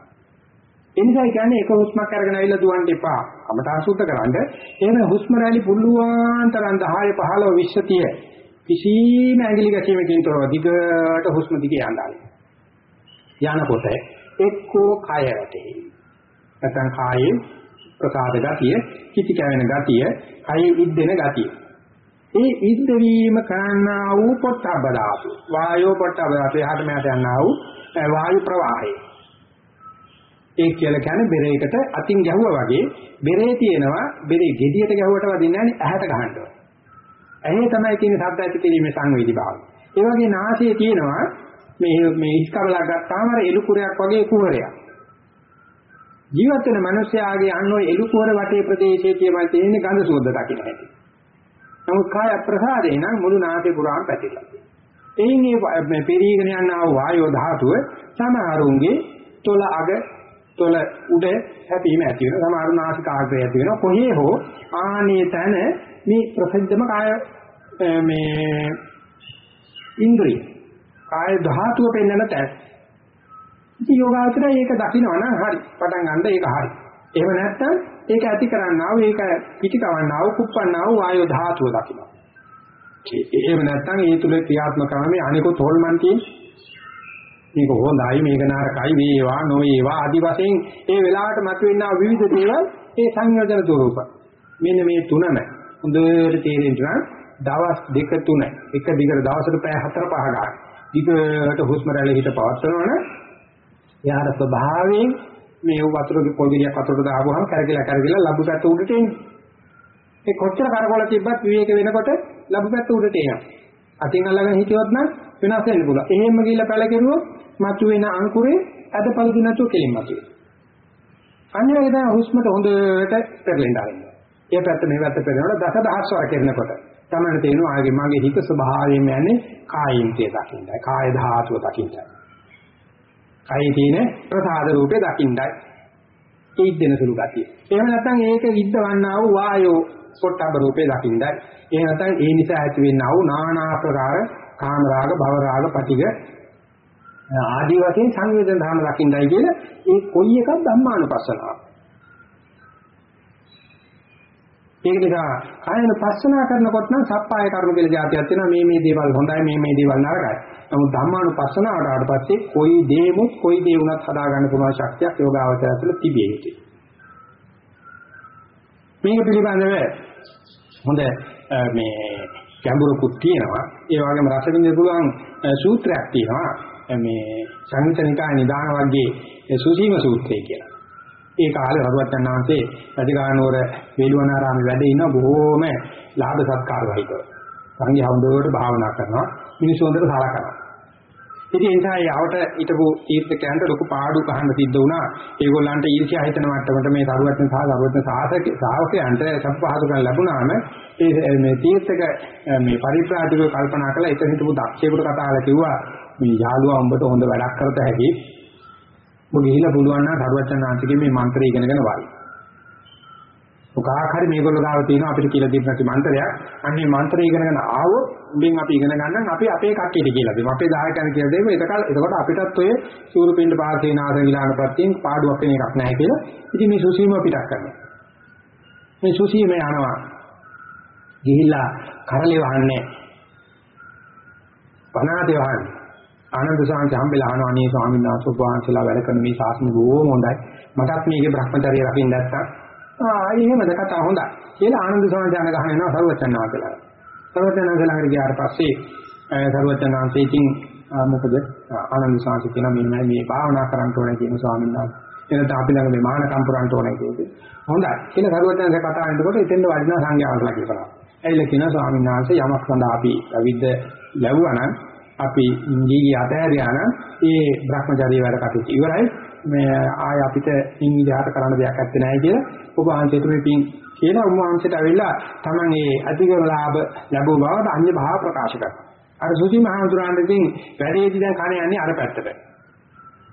ඒ නිසා කියන්නේ එක හුස්මක් අරගෙන ආවිල්ලා දුවන්න එපා. අපට අසුද්ධ කරන්න. එහෙම හුස්ම රැලි පුළුවන් තරම් 10 15 20 30 කිසිම ඇඟිලි ගැසීමකින් තොරව දිගට හුස්ම දිගේ යනවා. යනකොට එක්කෝ කය වැටේ. නැත්නම් කායේ ප්‍රසාද ගතිය, කිති කැවෙන ගතිය, කයේ ඉද්දෙන ගතිය. ඒ ඉද්දවීම කරන්නා වූ පොට්ටබ්බ ධාතු. වායෝ පොට්ටබ්බ ධාතු එහාට මෙහාට යනවා වූ වායු ප්‍රවාහය. ඒ කියලා කියන්නේ බෙරේකට අතින් ගැහුවා වගේ බෙරේ තියෙනවා බෙරේ gediයට ගැහුවට වදින්නේ නැහැ ඇහැට ගහනවා. ඇහි තමයි තියෙන ශබ්ද ඇති කිරීමේ සංවේදී භාවය. ඒ වගේ නාසයේ තියෙනවා මේ මේ ඉස්කබලා ගත්තාම අර එලු කුරයක් වගේ කුහරයක්. ජීවත් වෙන මිනිස්යාගේ අන්න ඔය එලු කුහර වටේ ප්‍රදේශයේ තියෙන තියෙන ගඳ සුවඳ දකින්න ඇති. නමුත් කාය ප්‍රසාදේ නම් මුළු නාසය පුරාම පැතිරලා තියෙනවා. එයින් මේ පෙරීගෙන යන ආ වායෝ ධාතුව සමහරුන්ගේ තොල අග තොල උඩ හැපීම ඇති වෙනවා. සමහරු නාසික ආග්‍රය ඇති වෙනවා. කොහේ හෝ ආනේ තන මේ ප්‍රසිද්ධම කාය මේ ඉන්ද්‍රිය කාය ධාතුව පෙන්වන තැන. ඉතින් යෝගාවචරය ඒක දකිනවා නම් හරි. පටන් ගන්න ඒක හරි. එහෙම නැත්නම් ඒක ඇති කරන්නා වූ ඒක පිටි කවන්නා වූ කුප්පන්නා වූ ආයෝ ධාතුව දකිනවා. එහෙම නැත්නම් ඒ තුල ක්‍රියාත්මක කරන මේ අනිකුත් හොල්මන් මේක හොඳයි මේක නරකයි වේවා නොවේවා ආදි වශයෙන් ඒ වෙලාවට මතුවෙනා විවිධ දේවල් ඒ සංයෝජන ස්වරූප. මෙන්න මේ තුනම හොඳට තේරෙන්න දවස් දෙක තුන එක දිගට දවසට පැය හතර පහ ගන්න. දිගට හුස්ම රැල්ල හිත පවත්වනවනේ යාර ස්වභාවයෙන් මේ වතුරේ පොඩියක් වතුරට දාපුවහම කරකිලා කරකිලා ලැබු පැත්ත උඩට එන්නේ. ඒ කොච්චර කරකවල තිබ්බත් විවේක වෙනකොට ලැබු පැත්ත උඩට එනවා. අතින් අල්ලගෙන හිටියොත් නම් වෙනස් වෙන්න පුළුවන්. එහෙම ගිහිල්ලා පැලකිරුවොත් මතුවෙන අංකුරේ අදපළු දිනතු කෙලින් මතුවේ. අනිවාර්යයෙන් තමයි හුස්මට හොඳට පෙරලෙන්න ආරම්භ. ඒ පැත්ත මේ පැත්ත පෙරලනකොට දසදහස් වර කරනකොට තමයි තේරෙනවා ආගේ මගේ හිත ස්වභාවයෙන්ම යන්නේ කායින්තේ දකින්නයි කාය ධාතුව දකින්නයි. කයේ තියෙන ප්‍රසාද රූපේ දකින්නයි. ඒ ඉද්දෙන සුළු ගතිය. එහෙම නැත්නම් ඒක ඉද්දවන්නා වූ වායෝ පොට්ටබ රූපේ දකින්නයි. එහෙම නැත්නම් ඒ නිසා ඇති වෙන්නා වූ নানা ආකාර කාම රාග භව රාග පටිග ආදි වශයෙන් සංවේදන ධර්ම දකින්නයි කියලා ඒ කොයි එකක් ධම්මානුපස්සනාව ඒක නිසා කායන පස්සනා කරනකොට නම් සප්පාය කර්ම කියලා જાතියක් තියෙනවා මේ මේ දේවල් හොඳයි මේ මේ දේවල් නරකයි. නමුත් ධම්මානුපස්සනාවට ආවට පස්සේ කොයි දේමුත් කොයි දේ වුණත් හදා ගන්න පුළුවන් ශක්තියක් යෝගාවචරය තුළ තිබිය යුතුයි. මේක පිළිබඳව හොඳ මේ ගැඹුරුකුත් තියෙනවා. ඒ වගේම රස විඳින්න පුළුවන් සූත්‍රයක් තියෙනවා. මේ සංහිතනිකාය නිදාන වර්ගයේ සුසීම සූත්‍රය කියලා. ඒ කාලේ රහවත්තන් වහන්සේ රජගහනුවර වේළුවනාරාමේ වැඩ ඉන්න බොහෝම ලාභ සත්කාර වහිතව. සංඝයා හොඳට භාවනා කරනවා මිනිස්සු හොඳට සලකනවා. ඉතින් ඒ නිසා යාවට හිටපු තීර්ථකයන්ට ලොකු පාඩු ගන්න සිද්ධ වුණා. ඒගොල්ලන්ට ඊර්ෂ්‍යා හිතන මට්ටමට මේ සරුවත්න සහ සරුවත්න සාසක ශාවකයන්ට සම්පහසුකම් ලැබුණාම ඒ මේ තීර්ථක මේ පරිප්‍රාතිකව කල්පනා කළා එතන හිටපු දක්ෂයෙකුට කතා කරලා කිව්වා මේ යාළුවා උඹට හොඳ වැඩක් කරත හැකි ඔබ ගිහිලා පුළුවන් නම් සරුවචනාංශගේ මේ මන්ත්‍රය ඉගෙනගෙන වායි. මොකක් හරි මේගොල්ලෝ ගාව තියෙනවා අපිට කියලා දෙන්න නැති මන්ත්‍රයක්. අන්නේ මන්ත්‍රය ඉගෙනගෙන ආවොත් උඹෙන් අපි ඉගෙන ගන්න අපි අපේ කට්ටියට කියලා දෙමු. අපේ දායකයන් කියලා දෙමු. එතකල් එතකොට අපිටත් ඔය සූරුපින්ඩ පාසේනාද විලාන ප්‍රත්‍යයෙන් පාඩුවක් වෙන එකක් නැහැ කියලා. ඉතින් මේ සුසීම පිටක් කරනවා. මේ සුසීම යනවා. ගිහිල්ලා කරලේ වහන්නේ. පනාදේ වහන්නේ. ආනන්ද සාංශ හම්බෙලා අහනවා අනේ ස්වාමීන් වහන්සේ ඔබ වහන්සේලා වැඩ කරන මේ ශාසනය බොහොම හොඳයි. මටත් මේකේ Brahmacharya රකින්න නැත්තම් ආ එහෙමද කතා හොඳයි. කියලා ආනන්ද සාංශ යන ගහන එනවා සර්වචන්නාන්සලා. සර්වචන්නාන්සලා ගියාට පස්සේ සර්වචන්නාන්සේ ඉතින් මොකද ආනන්ද සාංශ කියන මේ මේ භාවනා කරන්න ඕනේ කියන ස්වාමීන් වහන්සේ එනත අපි ළඟ මේ මාන කම්පරන්ට ඕනේ කියන්නේ. හොඳයි. කියලා සරුවචනසේ කතා කරනකොට එතෙන්ද වඩිනා සංඥාවක් ලකිනවා. ඇයිල කියන ස්වාමීන් වහන්සේ යමක් සඳහා අපි අවිද්ද ලැබුවා නම් අපි ඉංග්‍රීසි අතහැරියා නම් ඒ Brahmacharya වැඩ කටයුතු ඉවරයි මේ ආය අපිට ඉංග්‍රීසියට කරන්න දෙයක් නැත්තේ නෑ කියලා ඔබ ආන්තේතුමේ පින් කියලා උන්වහන්සේට ඇවිල්ලා Taman ඒ අධිකම ලාභ ලැබුව බවට අන්‍ය භාව ප්‍රකාශ කරනවා. අර සුචි මහඳුරාන් ඉතින් වැඩේදී දැන් කණ යන්නේ අර පැත්තට.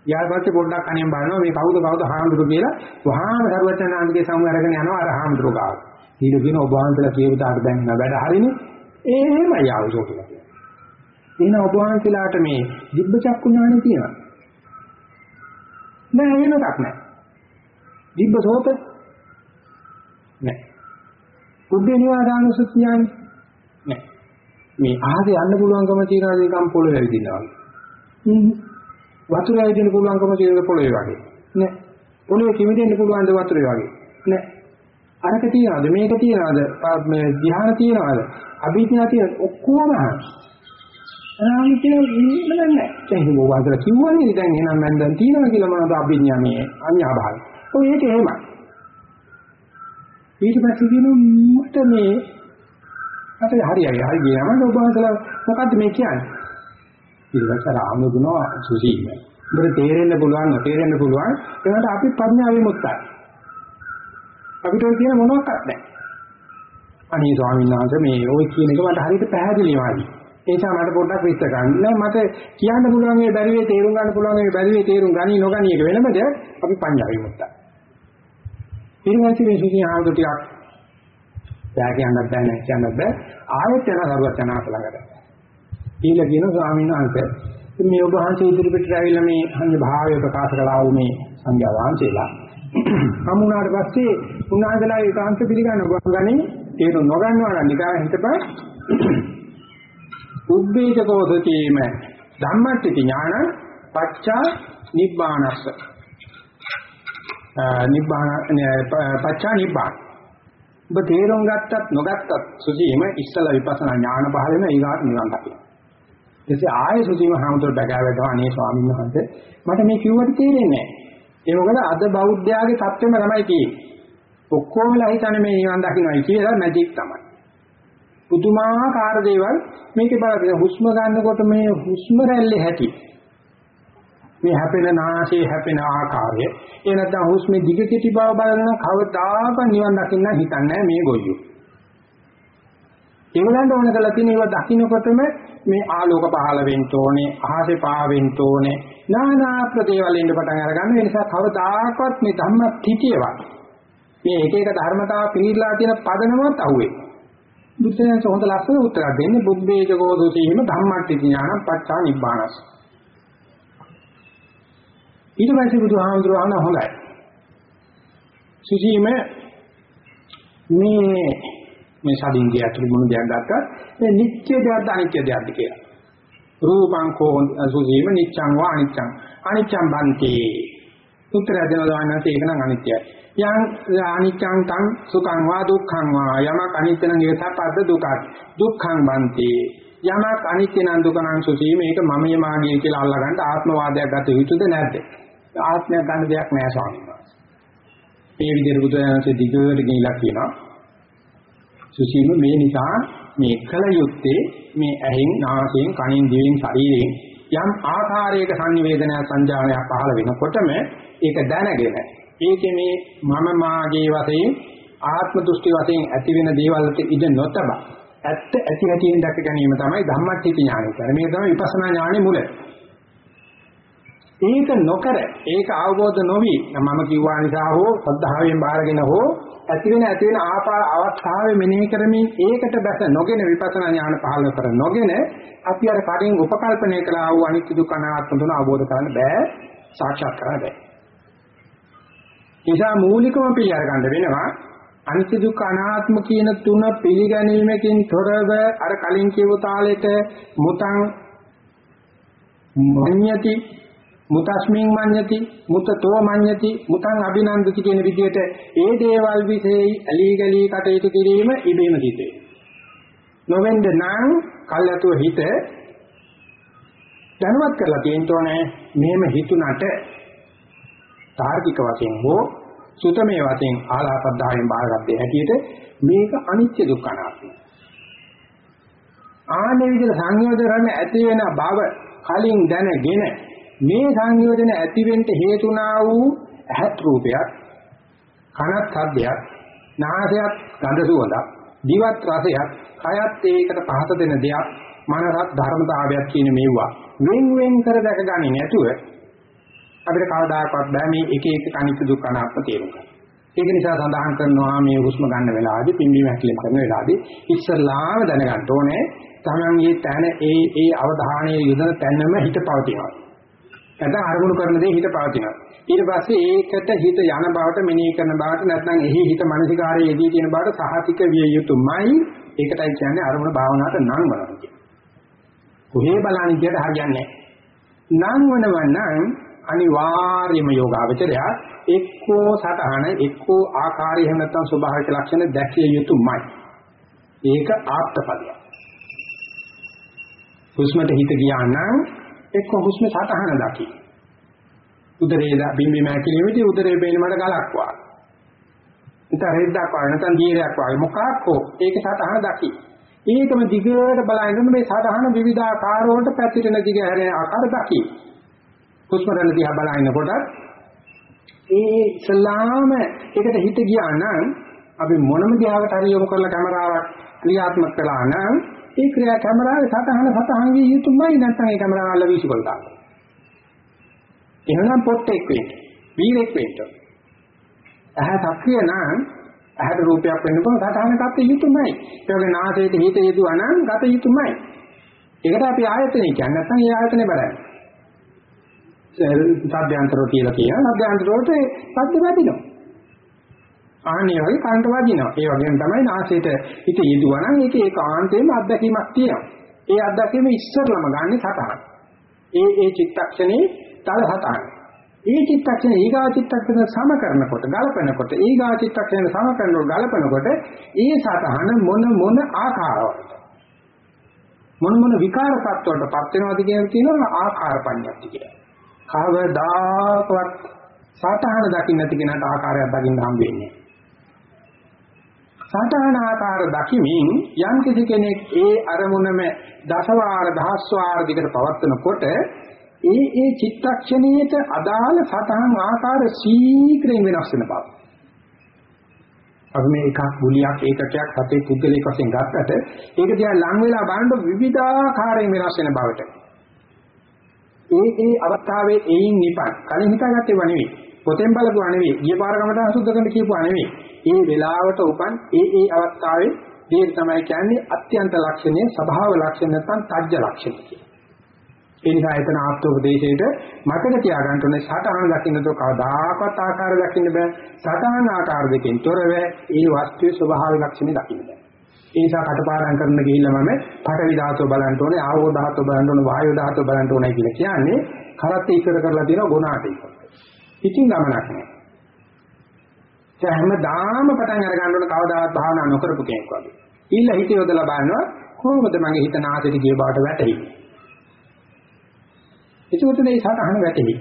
ඊට පස්සේ පොඩ්ඩක් කණෙන් බලනවා මේ කවුද කවුද හාමුදුරු කියලා වහාම සර්වඥාන්ගේ සමු අරගෙන යනවා අර හාමුදුරු ගාව. ඊට කියන ඔබ වහන්සේලා කියපු තාට දැන් වැඩ හරිනේ. ඒ එහෙමයි ආවුසෝ කියලා. එහෙනම් ඔබ වහන්සේලාට මේ දිබ්බ චක්කු ඥානෙ තියෙනවා. නෑ වෙනක් නෑ. දිබ්බ සෝත නෑ. බුද්ධ නිවාදානුසුත් ඥානෙ නෑ. මේ ආහසේ යන්න පුළුවන්කම තියනවා නිකම් පොළොවේ ඇවිදිනවා. හ්ම්. වතුර ඇවිදින්න පුළුවන්කම තියෙන පොළොවේ වගේ. නෑ. පොළොවේ කිමිදෙන්න පුළුවන් ද වතුරේ වගේ. නෑ. අරක තියනවාද මේක තියනවාද මේ ධ්‍යාන තියනවාද අභිඥා තියෙන ඔක්කොම ආයි කියන්නේ නෑ දැන් මොකද කිව්වනේ? දැන් එහෙනම් මම දැන් තියනවා කියලා මොනවද අභිඥා මේ අඤ්ඤා භාවය ඔය ඒක එහෙමයි. ඊට පස්සේ කියනවා මට මේ අපේ හරියයි හරි ගියාම ඔබ වහන්සේලා මොකද්ද මේ කියන්නේ? ඊළඟට රාමගුණ සුසීම. උඹට තේරෙන්න පුළුවන් නොතේරෙන්න පුළුවන්. ඒකට අපි ප්‍රඥාවෙන් මුත්තයි. අපිට ඔය කියන මොනවක්වත් නැහැ. අනේ ස්වාමීන් වහන්සේ මේ ඔය කියන එක මට හරියට පැහැදිලිවයි. ඒ නිසා මට පොඩ්ඩක් විස්තර කරන්න. නෑ මට කියන්න පුළුවන් මේ බැරි වේ තේරුම් ගන්න පුළුවන් මේ බැරි වේ තේරුම් ගනි නොගනි එක වෙනම දෙයක් අපි පඤ්ඤාවෙ මුත්තයි. ඊළඟට මේ සුඛී ආවුද ටිකක් බෑ කියන්නත් බෑ නෑ කියන්නත් බෑ ආයෙත් යන කරුවත් යන ළඟට. ඊළ කියන ස්වාමීන් වහන්සේ මේ ඔබ වහන්සේ ඉදිරිපිට ඇවිල්ලා මේ අන්‍ය භාවය ප්‍රකාශ කළා වූ මේ සංඝයා වහන්සේලා හමුණාට පස්සේ උන්වහන්සේලා ඒකාන්ත පිළිගන්න ඔබ ගන්නේ තේරුම් නොගන්නවා නම් නිකන් හිතපන් උද්වේජකෝ සතියේම ධම්මට්ටි ඥාන පච්චා නිබ්බානස්ස නිබ්බාන පච්චා නිබ්බාන ඔබ තේරුම් ගත්තත් නොගත්තත් සුසීම ඉස්සලා විපස්සනා ඥාන පහල වෙන ඊගාට නිවන් දකින්න. ඊටසේ ආයේ සුසීම හාමුදුරුවෝ බගාවැදවා අනේ ස්වාමීන් වහන්සේ මට මේ කිව්වට තේරෙන්නේ නැහැ. ඒ මොකද අද බෞද්ධයාගේ தත්වෙම තමයි තියෙන්නේ. ඔක්කොමලා හිතන්නේ මේ නිවන් දකින්නයි කියලා මැජික් තමයි. පුදුමාකාර දේවල් මේකේ බලන්න. හුස්ම ගන්නකොට මේ හුස්ම රැල්ලේ හැටි. මේ හැපෙන නාසයේ හැපෙන ආකාරය. ඒ නැත්නම් හුස්මේ දිග කෙටි බව බලන කවදාක නිවන් දකින්න හිතන්නේ මේ ගොයියෝ ඒගොල්ලන්ට ඕන කරලා තියෙන ඒවා දකින්නකොටම මේ ආලෝක පහළ වෙන්න ඕනේ අහසේ පහ වෙන්න ඕනේ. නානා ප්‍රදේවල ඉන්න පටන් අරගන්න. ඒ නිසා කවදාකවත් මේ ධම්ම තිතියවත් මේ එක එක ධර්මතාව පිළිලා තියෙන පදනමත් අහුවේ. බුද්ධයන්ස හොඳ ලස්සන උත්තරයක් දෙන්නේ බුද්ධේජ ගෝධෝසීම ධම්මට්ටි ඥාන පච්චා නිබ්බානස්. ඊට පස්සේ බුදුහාමුදුරුවෝ අහන හොඳයි. සුසීම මේ මේ ශරීරය ඇතුළේ මොන දෙයක් ගත්තත් මේ නිත්‍ය දෙයක්ද අනිත්‍ය දෙයක්ද කියලා. රූපං කෝ සුසීම නිච්ඡං වා අනිච්ඡං අනිච්ඡං බන්ති. උත්තර දෙනවා නම් ඒක නම් අනිත්‍යයි. යං අනිච්ඡං තං සුඛං වා දුක්ඛං වා යමක් අනිත්‍ය නම් ඒක සපද්ද දුකක්. දුක්ඛං බන්ති. යමක් අනිත්‍ය නම් දුක නම් සුචි මේක මමයේ මාගේ කියලා අල්ලගන්න ආත්මවාදයක් ගත යුතුද නැද්ද? ආත්මයක් ගන්න දෙයක් නෑ ස්වාමීන් වහන්සේ. මේ විදිහට බුදුරජාණන්සේ දිගට ගිහිලා කියනවා. සුචිම මේ නිසා මේ කල යුත්තේ මේ ඇහෙන් නාසයෙන් කනින් දිවෙන් ශරීරයෙන් යම් ආකාරයක සංවේදනය සංජානනයක් පහළ වෙනකොටම ඒක දැනගෙන ඒකේ මේ මම මාගේ වශයෙන් ආත්ම දෘෂ්ටි වශයෙන් ඇති වෙන දේවල් වලට ඉඳ නොතබ ඇත්ත ඇති හැටියෙන් දැක ගැනීම තමයි ධම්මට්ඨිති ඥානය කියන්නේ. මේක තමයි විපස්සනා ඥානයේ මුල. ඒක නොකර ඒක අවබෝධ නොවි මම කිව්වා නිසා හෝ සද්ධාවෙන් බාරගෙන හෝ ඇති වෙන ඇති වෙන ආපා අවස්ථාවේ මෙනෙහි කරමින් ඒකට බැස නොගෙන විපස්සනා ඥාන පහළ කර නොගෙන අපි අර කඩින් උපකල්පනය කළා වූ අනිත්‍ය දුක්ඛ අනාත්ම තුන අවබෝධ කරගන්න බෑ සාක්ෂාත් කරගන්න බෑ නිසා මූලිකම පිළිඅර ගන්න වෙනවා අනිත්‍ය දුක්ඛ අනාත්ම කියන තුන පිළිගැනීමකින් තොරව අර කලින් කියපු තාලෙට මුතං මඤ්ඤති මුතස්මින් මඤ්ඤති මුතතෝ මඤ්ඤති මුතං අභිනන්දති කියන විදිහට ඒ දේවල් විසෙයි ඇලී ගලී කටයුතු කිරීම ඉබේම සිදුවේ. නොවෙන්ද නම් කල්යතුව හිත දැනුවත් කරලා තියෙන්න ඕනේ මෙහෙම හිතුණට තාර්කික වශයෙන් හෝ සුතමේ වශයෙන් ආලාපද්ධායෙන් බාරගත්තේ හැටියට මේක අනිත්‍ය දුක්ඛ අනාත්ම. ආනේ විදිහට සංයෝජන ඇති වෙන බව කලින් දැනගෙන මේ සංයෝජන ඇතිවෙන්න හේතුණා වූ ඇහත් රූපයක් කනත් සද්දයක් නාසයත් ගඳ සුවඳක්, දිවත් රසයක්, කයත් ඒකට පහස දෙන දෙයක්, මනසත් ධර්මතාවයක් කියන මේවා. වෙන් වෙන් කර දැක ගන්නේ නැතුව අපිට කවදාකවත් බෑ මේ එක එක අනිත්‍ය දුක්ඛ අනාත්ම තේරුම් ගන්න. ඒක නිසා සඳහන් කරනවා මේ හුස්ම ගන්න වෙලාවේදී පිම්බීම හැකිලිම කරන වෙලාවේදී ඉස්සල්ලාම දැනගන්න ඕනේ තමන්ගේ තන ඒ ඒ අවධානයේ යොදන තැනම හිත පවතිනවා. නැත්නම් අරමුණු කරන දේ හිත පවතිනවා. ඊට පස්සේ ඒකට හිත යන බවට මෙනෙහි කරන බවට නැත්නම් එහි හිත මානසිකාරයේ යෙදී තියෙන බවට සහතික විය යුතුමයි. ඒකටයි කියන්නේ අරමුණ භාවනාවට නම් වනවා කියන්නේ. කොහේ බලන්නේ කියලා හරියන්නේ නැහැ. නම් වනවනම් අනිවාර්යම යෝගාවචරය එක්කෝ සතහන එක්කෝ ආකාරය එහෙම නැත්නම් ස්වභාවික ලක්ෂණ දැකිය යුතුමයි. ඒක ආත්පදයක්. හුස්මට හිත ගියා නම් එක්ක හුස්ම සතහන දකි. උදරේ බිම්බි මෑකිලිමේදී උදරේ බේන මඩ ගලක් වා. ඉතින් රෙද්දක් වා නැත්නම් දීරයක් වා මොකක් හෝ ඒක සතහන දකි. ඒකම දිගට බලනකොට මේ සතහන විවිධාකාර වලට පැතිරෙන දිග හැරෙන ආකාර දකි. හුස්ම රැල්ල දිහා බලනකොට ඒ ඉස්ලාම එකට හිත ගියා නම් අපි මොනම දිහාකට හරි යොමු කරලා කැමරාවක් ක්‍රියාත්මක කළා නම් ඒ ක්‍රියා කැමරාවේ සතහන සතහන් විය යුතුමයි නැත්නම් ඒ කැමරාව අල්ල වීසිකොල් දාන්න. එහෙනම් පොට්ටෙක් වෙන්න. වීරෙක් වෙන්න. ඇහැ සක්‍රිය නම් ඇහැට රූපයක් වෙන්නකොට සතහන ගත යුතුමයි. ඒ වගේ නාසයට හිත යදුවා නම් ගත යුතුමයි. ඒකට අපි ආයතනය කියන්නේ නැත්නම් ඒ ආයතනේ බලන්න. සාධ්‍යන්තරෝ කියලා කියන සාධ්‍යන්තරෝට සද්ද වැදිනවා. ආන්නේ වගේ කන්ට වදිනවා. ඒ වගේම තමයි නාසයට හිත යෙදුවා නම් ඒක ඒකාන්තයෙන්ම අත්දැකීමක් තියෙනවා. ඒ අත්දැකීම ඉස්සරලම ගන්න සතහන. ඒ ඒ චිත්තක්ෂණේ තල සතහන. ඒ චිත්තක්ෂණ ඊගා චිත්තක්ෂණ සම කරනකොට ගලපනකොට ඊගා චිත්තක්ෂණ සම කරනකොට ගලපනකොට ඒ සතහන මොන මොන ආකාරවලට මොන මොන විකාර තත්ත්වවලටපත් වෙනවද කියන කියනවා ආකාර පඤ්ඤාති කියලා. කවදාකවත් සතහන දකින්න නැති කෙනාට ආකාරයක් දකින්න හම් වෙන්නේ සතහන ආකාර දකිමින් යම් කිසි කෙනෙක් ඒ අරමුණම දසවාර දහස්වාර දිගට පවත්වනකොට ඒ ඒ චිත්තක්ෂණයට අදාළ සතහන් ආකාර ශීඝ්‍රයෙන් වෙනස් වෙන බව. අපි මේ එකක් ගුලියක් ඒකකයක් සතේ පුද්ගලයෙක් වශයෙන් ගත්තට ඒක දිහා ලං වෙලා බලනකොට විවිධාකාරයෙන් වෙනස් වෙන බවට. ඒ ඒ අවස්ථාවේ එයින් නිපන්. කලින් හිතාගත්තේ ව නෙවෙයි. පොතෙන් බලපුවා නෙවෙයි. ගිය පාර කමට අසුද්ධ කරන්න කියපුවා නෙවෙයි. ඒ වෙලාවට උපන් ඒ ඒ අවස්ථාවේ මේ තමයි කියන්නේ අත්‍යන්ත ලක්ෂණය, ස්වභාව ලක්ෂණ නැත්නම් තජ්ජ ලක්ෂණ කියලා. ඒ නිසා එතන ආත්මෝපදේශයේද මතක තියාගන්න ඕනේ සතහන දකින්නතෝ කවදාකවත් ආකාර දකින්න බෑ. සතහන ආකාර දෙකෙන් තොරව ඒ වස්තුවේ ස්වභාව ලක්ෂණ දකින්න බෑ. ඒ නිසා කටපාඩම් කරන්න ගිහිල්ලා මම පඨවි ධාතුව බලන්න ඕනේ, ආවෝ ධාතුව බලන්න ඕනේ, වායෝ ධාතුව බලන්න ඕනේ කියලා කියන්නේ කරත් ඉස්සර කරලා තියෙන ගුණාට ඉස්සර. ඉතින් ගමනක් නෑ. ඒ හැමදාම පටන් අර ගන්න ඕන කවදාවත් භාවනා නොකරපු කෙනෙක් වගේ. ඊළ හිත යොදලා බලනවා කොහොමද මගේ හිත නාසෙට ගිය බවට වැටෙන්නේ. ඒකත් මේ සතහන වැටෙන්නේ.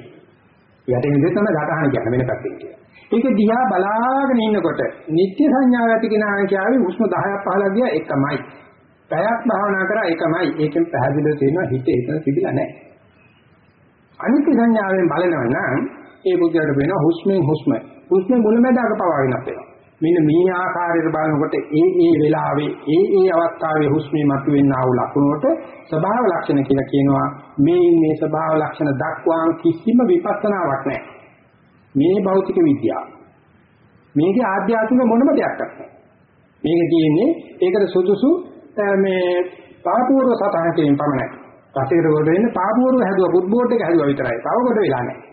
වැටෙන දේ තමයි සතහන කියන්නේ වෙන පැත්තකින් කියන්නේ. ඒක දිහා බලාගෙන ඉන්නකොට නිත්‍ය සංඥාව ඇති කෙනා කියාවේ හුස්ම 10ක් 15ක් ගියා එකමයි. පැයක් භාවනා කරා එකමයි. ඒකෙන් පැහැදිලිව තියෙනවා හිත එතන තිබිලා නැහැ. අනිත්‍ය සංඥාවෙන් බලනවා නම් ඒ බුද්ධයට වෙන හුස්මෙන් හුස්ම. හුස්මේ මුලැමැදාක පවා වෙනස් වෙනවා. මෙන්න මේ ආකාරයට බලනකොට ඒ ඒ වෙලාවේ ඒ ඒ අවස්ථාවේ හුස්මේ මතුවෙනා වූ ලක්ෂණවලට ස්වභාව ලක්ෂණ කියලා කියනවා. මේ මේ ස්වභාව ලක්ෂණ දක්වා කිසිම විපස්සනාවක් නැහැ. මේ භෞතික විද්‍යාව. මේකේ ආධ්‍යාත්මික මොනම දෙයක් නැහැ. මේක තියෙන්නේ ඒකට සුදුසු මේ පාපූර්ව සතහන කිරීම පමණයි. පස්සේ කොට වෙන්නේ පාපූර්ව හැදුවා බුත් බෝඩ් එක හැදුවා විතරයි. තව කොට වෙලා නැහැ.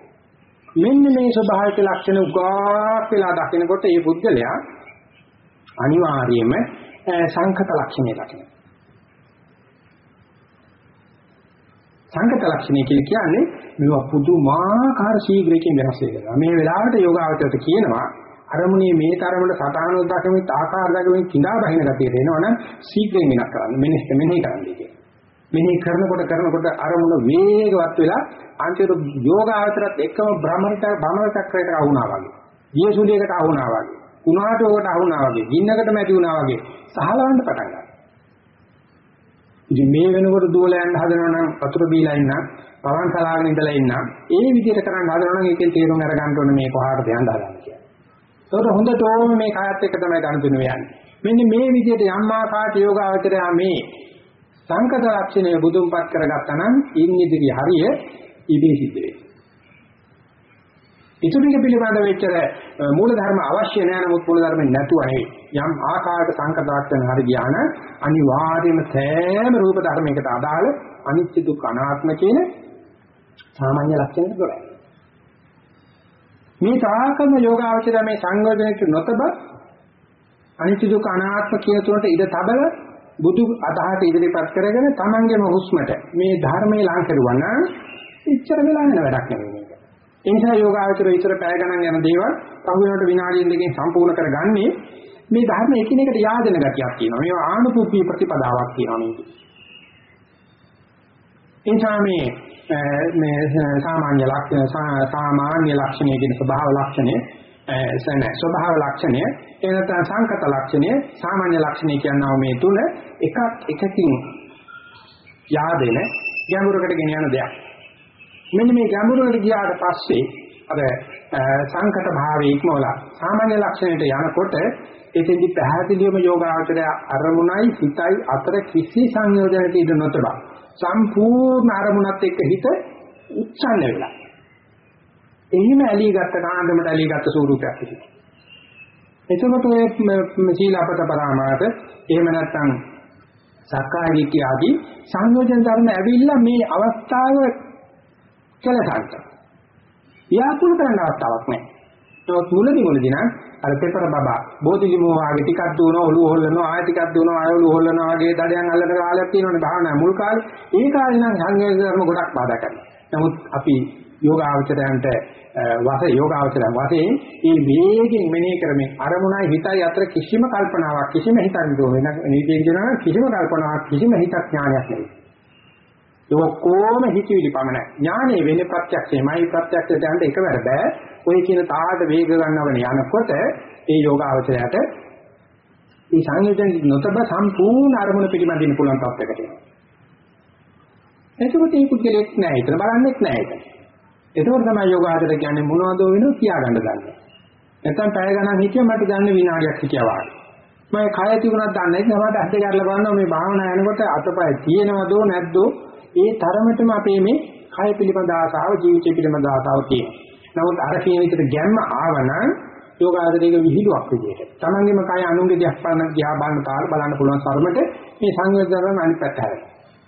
මෙන්න මේ ස්වභාවික ලක්ෂණ උගාක් වෙලා දකිනකොට මේ පුද්ගලයා අනිවාර්යයෙන්ම සංකත ලක්ෂණය දකිනවා. සංකත ලක්ෂණය කියන්නේ මේවා පුදුමාකාර ශීඝ්‍රයෙන් වෙනස් වෙනවා. මේ වෙලාවට යෝගාවචරයට කියනවා අරමුණේ මේ තරමට සතාන උදාකමිත ආකාර දකමින් කිඳා බහින ගතිය දෙනවනම් ශීඝ්‍රයෙන් වෙනස් කරන්න. මෙනෙහි මෙනෙහි කරන්න කියන්නේ. මෙනෙහි කරනකොට කරනකොට අරමුණ වේගවත් වෙලා අන්තිම යෝගාවචරත් එක්කම භ්‍රමණට භ්‍රමණ චක්‍රයට අහුණා වගේ. දියසුලියකට අහුණා වගේ. කුණාටෝකට අහුණා වගේ. ගින්නකට මැටි වුණා වගේ. සහලවන්න පටන් ගන්නවා. ඉතින් මේ වෙනකොට දුවලා යන්න හදනවා නම් වතුර බීලා ඉන්න, පවන් සලාගෙන ඉඳලා ඉන්න, ඒ විදිහට කරන්න හදනවා නම් ඒකෙන් තේරුම් අරගන්න ඕනේ මේ කොහාටද යන්න හදන්නේ කියලා. ඒකට හොඳටම මේ කායත් එක්ක තමයි ගනුදෙනු යන්නේ. මෙන්න මේ විදිහට යම් ආකාරයට යෝගාවචරය මේ සංකත ලක්ෂණය බුදුන්පත් කරගත්තා නම් ඉන් ඉදිරි හරිය ඉබේ සිද්ධ වෙනවා. ඉතුරුක පිළිබඳ වෙච්චර මූල ධර්ම අවශ්‍ය නැහැ නමුත් මූල ධර්ම නැතුව නෙවෙයි. යම් ආකාරයක සංකත ලක්ෂණ හරි ඥාන අනිවාර්යයෙන්ම සෑම රූප ධර්මයකට අදාළ අනිත්‍ය දුක්ඛ අනාත්ම කියන සාමාන්‍ය ලක්ෂණ දොරයි. මේ තාකම යෝගාවචර මේ සංයෝජනයට නොතබ අනිත්‍ය දුක්ඛ අනාත්ම කියන තුනට ඉඩ තබල බුදු අදහස ඉදිරිපත් කරගෙන තමන්ගේම හුස්මට මේ ධර්මයේ ලං කරුවා නම් ඉච්ඡර වෙලා යන වැඩක් නෙවෙයි මේක. ඒ නිසා යෝගාවචර විතර පැය ගණන් යන දේවල් පහු වෙනකොට විනාඩියෙන් දෙකකින් සම්පූර්ණ කරගන්නේ මේ ධර්ම එකිනෙකට yaadena ගතියක් තියෙනවා. මේවා ආනුපුප්පී ප්‍රතිපදාවක් තියෙනවා මේක. ඒ නිසා මේ මේ සාමාන්‍ය ලක්ෂණ සාමාන්‍ය ලක්ෂණය කියන ස්වභාව ලක්ෂණය එසන ස්වභාව ලක්ෂණය එනත සංකත ලක්ෂණය සාමාන්‍ය ලක්ෂණය කියනවා මේ තුන එකක් එකකින් yaadena ගැඹුරකට ගෙන යන දෙයක් මෙන්න මේ ගැඹුරකට ගියාට පස්සේ අර සංකත භාවයේ ඉක්මවලා සාමාන්‍ය ලක්ෂණයට යනකොට එතෙන්දි පැහැදිලිවම යෝගාචරය අරමුණයි හිතයි අතර කිසි සංයෝජනයක ඉඳ නොතබා සම්පූර්ණ අරමුණත් එක්ක හිත උච්චන්න වෙලා. එහිම ඇලී ගත්ත කාණ්ඩමට ඇලී ගත්ත ස්වරූපයක් තිබෙනවා. එතකොට මේ සීලපත පරාමාස එහෙම නැත්නම් සක්කාය දිට්ඨිය ආදී සංයෝජන ධර්ම ඇවිල්ලා මේ අවස්ථාව කෙලසන්ත. ව්‍යාපෘත කරන්න අවස්ථාවක් නැහැ. ඒත් මුලදී මුලදී නම් අර පෙපර බබා බෝධිලිමෝ වාගේ ටිකක් දුවනවා ඔළුව හොල්ලනවා ආය ටිකක් දුවනවා ආය ඔළුව හොල්ලනවා වගේ දඩයන් අල්ලන කාලයක් තියෙනවනේ භාවනා මුල් කාලේ ඒ කාලේ නම් සංයෝජන ධර්ම ගොඩක් බාධා කරනවා නමුත් අපි යෝගාවචරයන්ට වාස යෝගාවචරයන් වාසේ මේ වේගින් මෙනෙහි කරමින් අරමුණයි හිතයි අතර කිසිම කල්පනාවක් කිසිම හිතක් දෝ වෙන නීතියෙන් කියනවා කිසිම කල්පනාවක් කිසිම හිතක් ඥානයක් නෙවෙයි ඒ ඔක්කොම හිතවිලි පමණයි ඥානෙ වෙන්නේ ප්‍රත්‍යක්ෂයමයි ප්‍රත්‍යක්ෂයට යන්න එකවර බෑ ඔය කියන තාඩ වේග ගන්නවන යනකොට ඒ යෝගාවචරයට මේ සංයෝජන නොතබ සම්පූර්ණ අරමුණ පිළිබඳින්න පුළුවන් තත්යකට එනවා. එතකොට මේ පුද්ගලෙක් නෑ, ඒතර බලන්නෙත් නෑ ඒක. එතකොට තමයි යෝගාචර කියන්නේ මොනවද වෙනව කියාගන්න දන්නේ. නැත්තම් පැය ගණන් හිටිය මට ගන්න විනාඩියක් හිටියා වගේ. මම කය තිබුණත් දන්නේ නැහැ. සමහරට ඇස් දෙක අරලා බලනවා මේ භාවනා යනකොට අතපය තියෙනවදෝ නැද්දෝ ඒ තරමටම අපේ මේ කය පිළිබඳ ආසාව ජීවිතය පිළිබඳ ආසාව තියෙනවා. නමුත් අර කියන විදිහට ගැම්ම ආවනම් යෝගාචරයේ විහිළුවක් විදිහට. Tamangema කය අනුන්ගේ දිහා බලන දිහා බලන තාල බලන්න පුළුවන් සර්මට මේ සංවේදනම අනිත් පැත්ත හැරෙයි.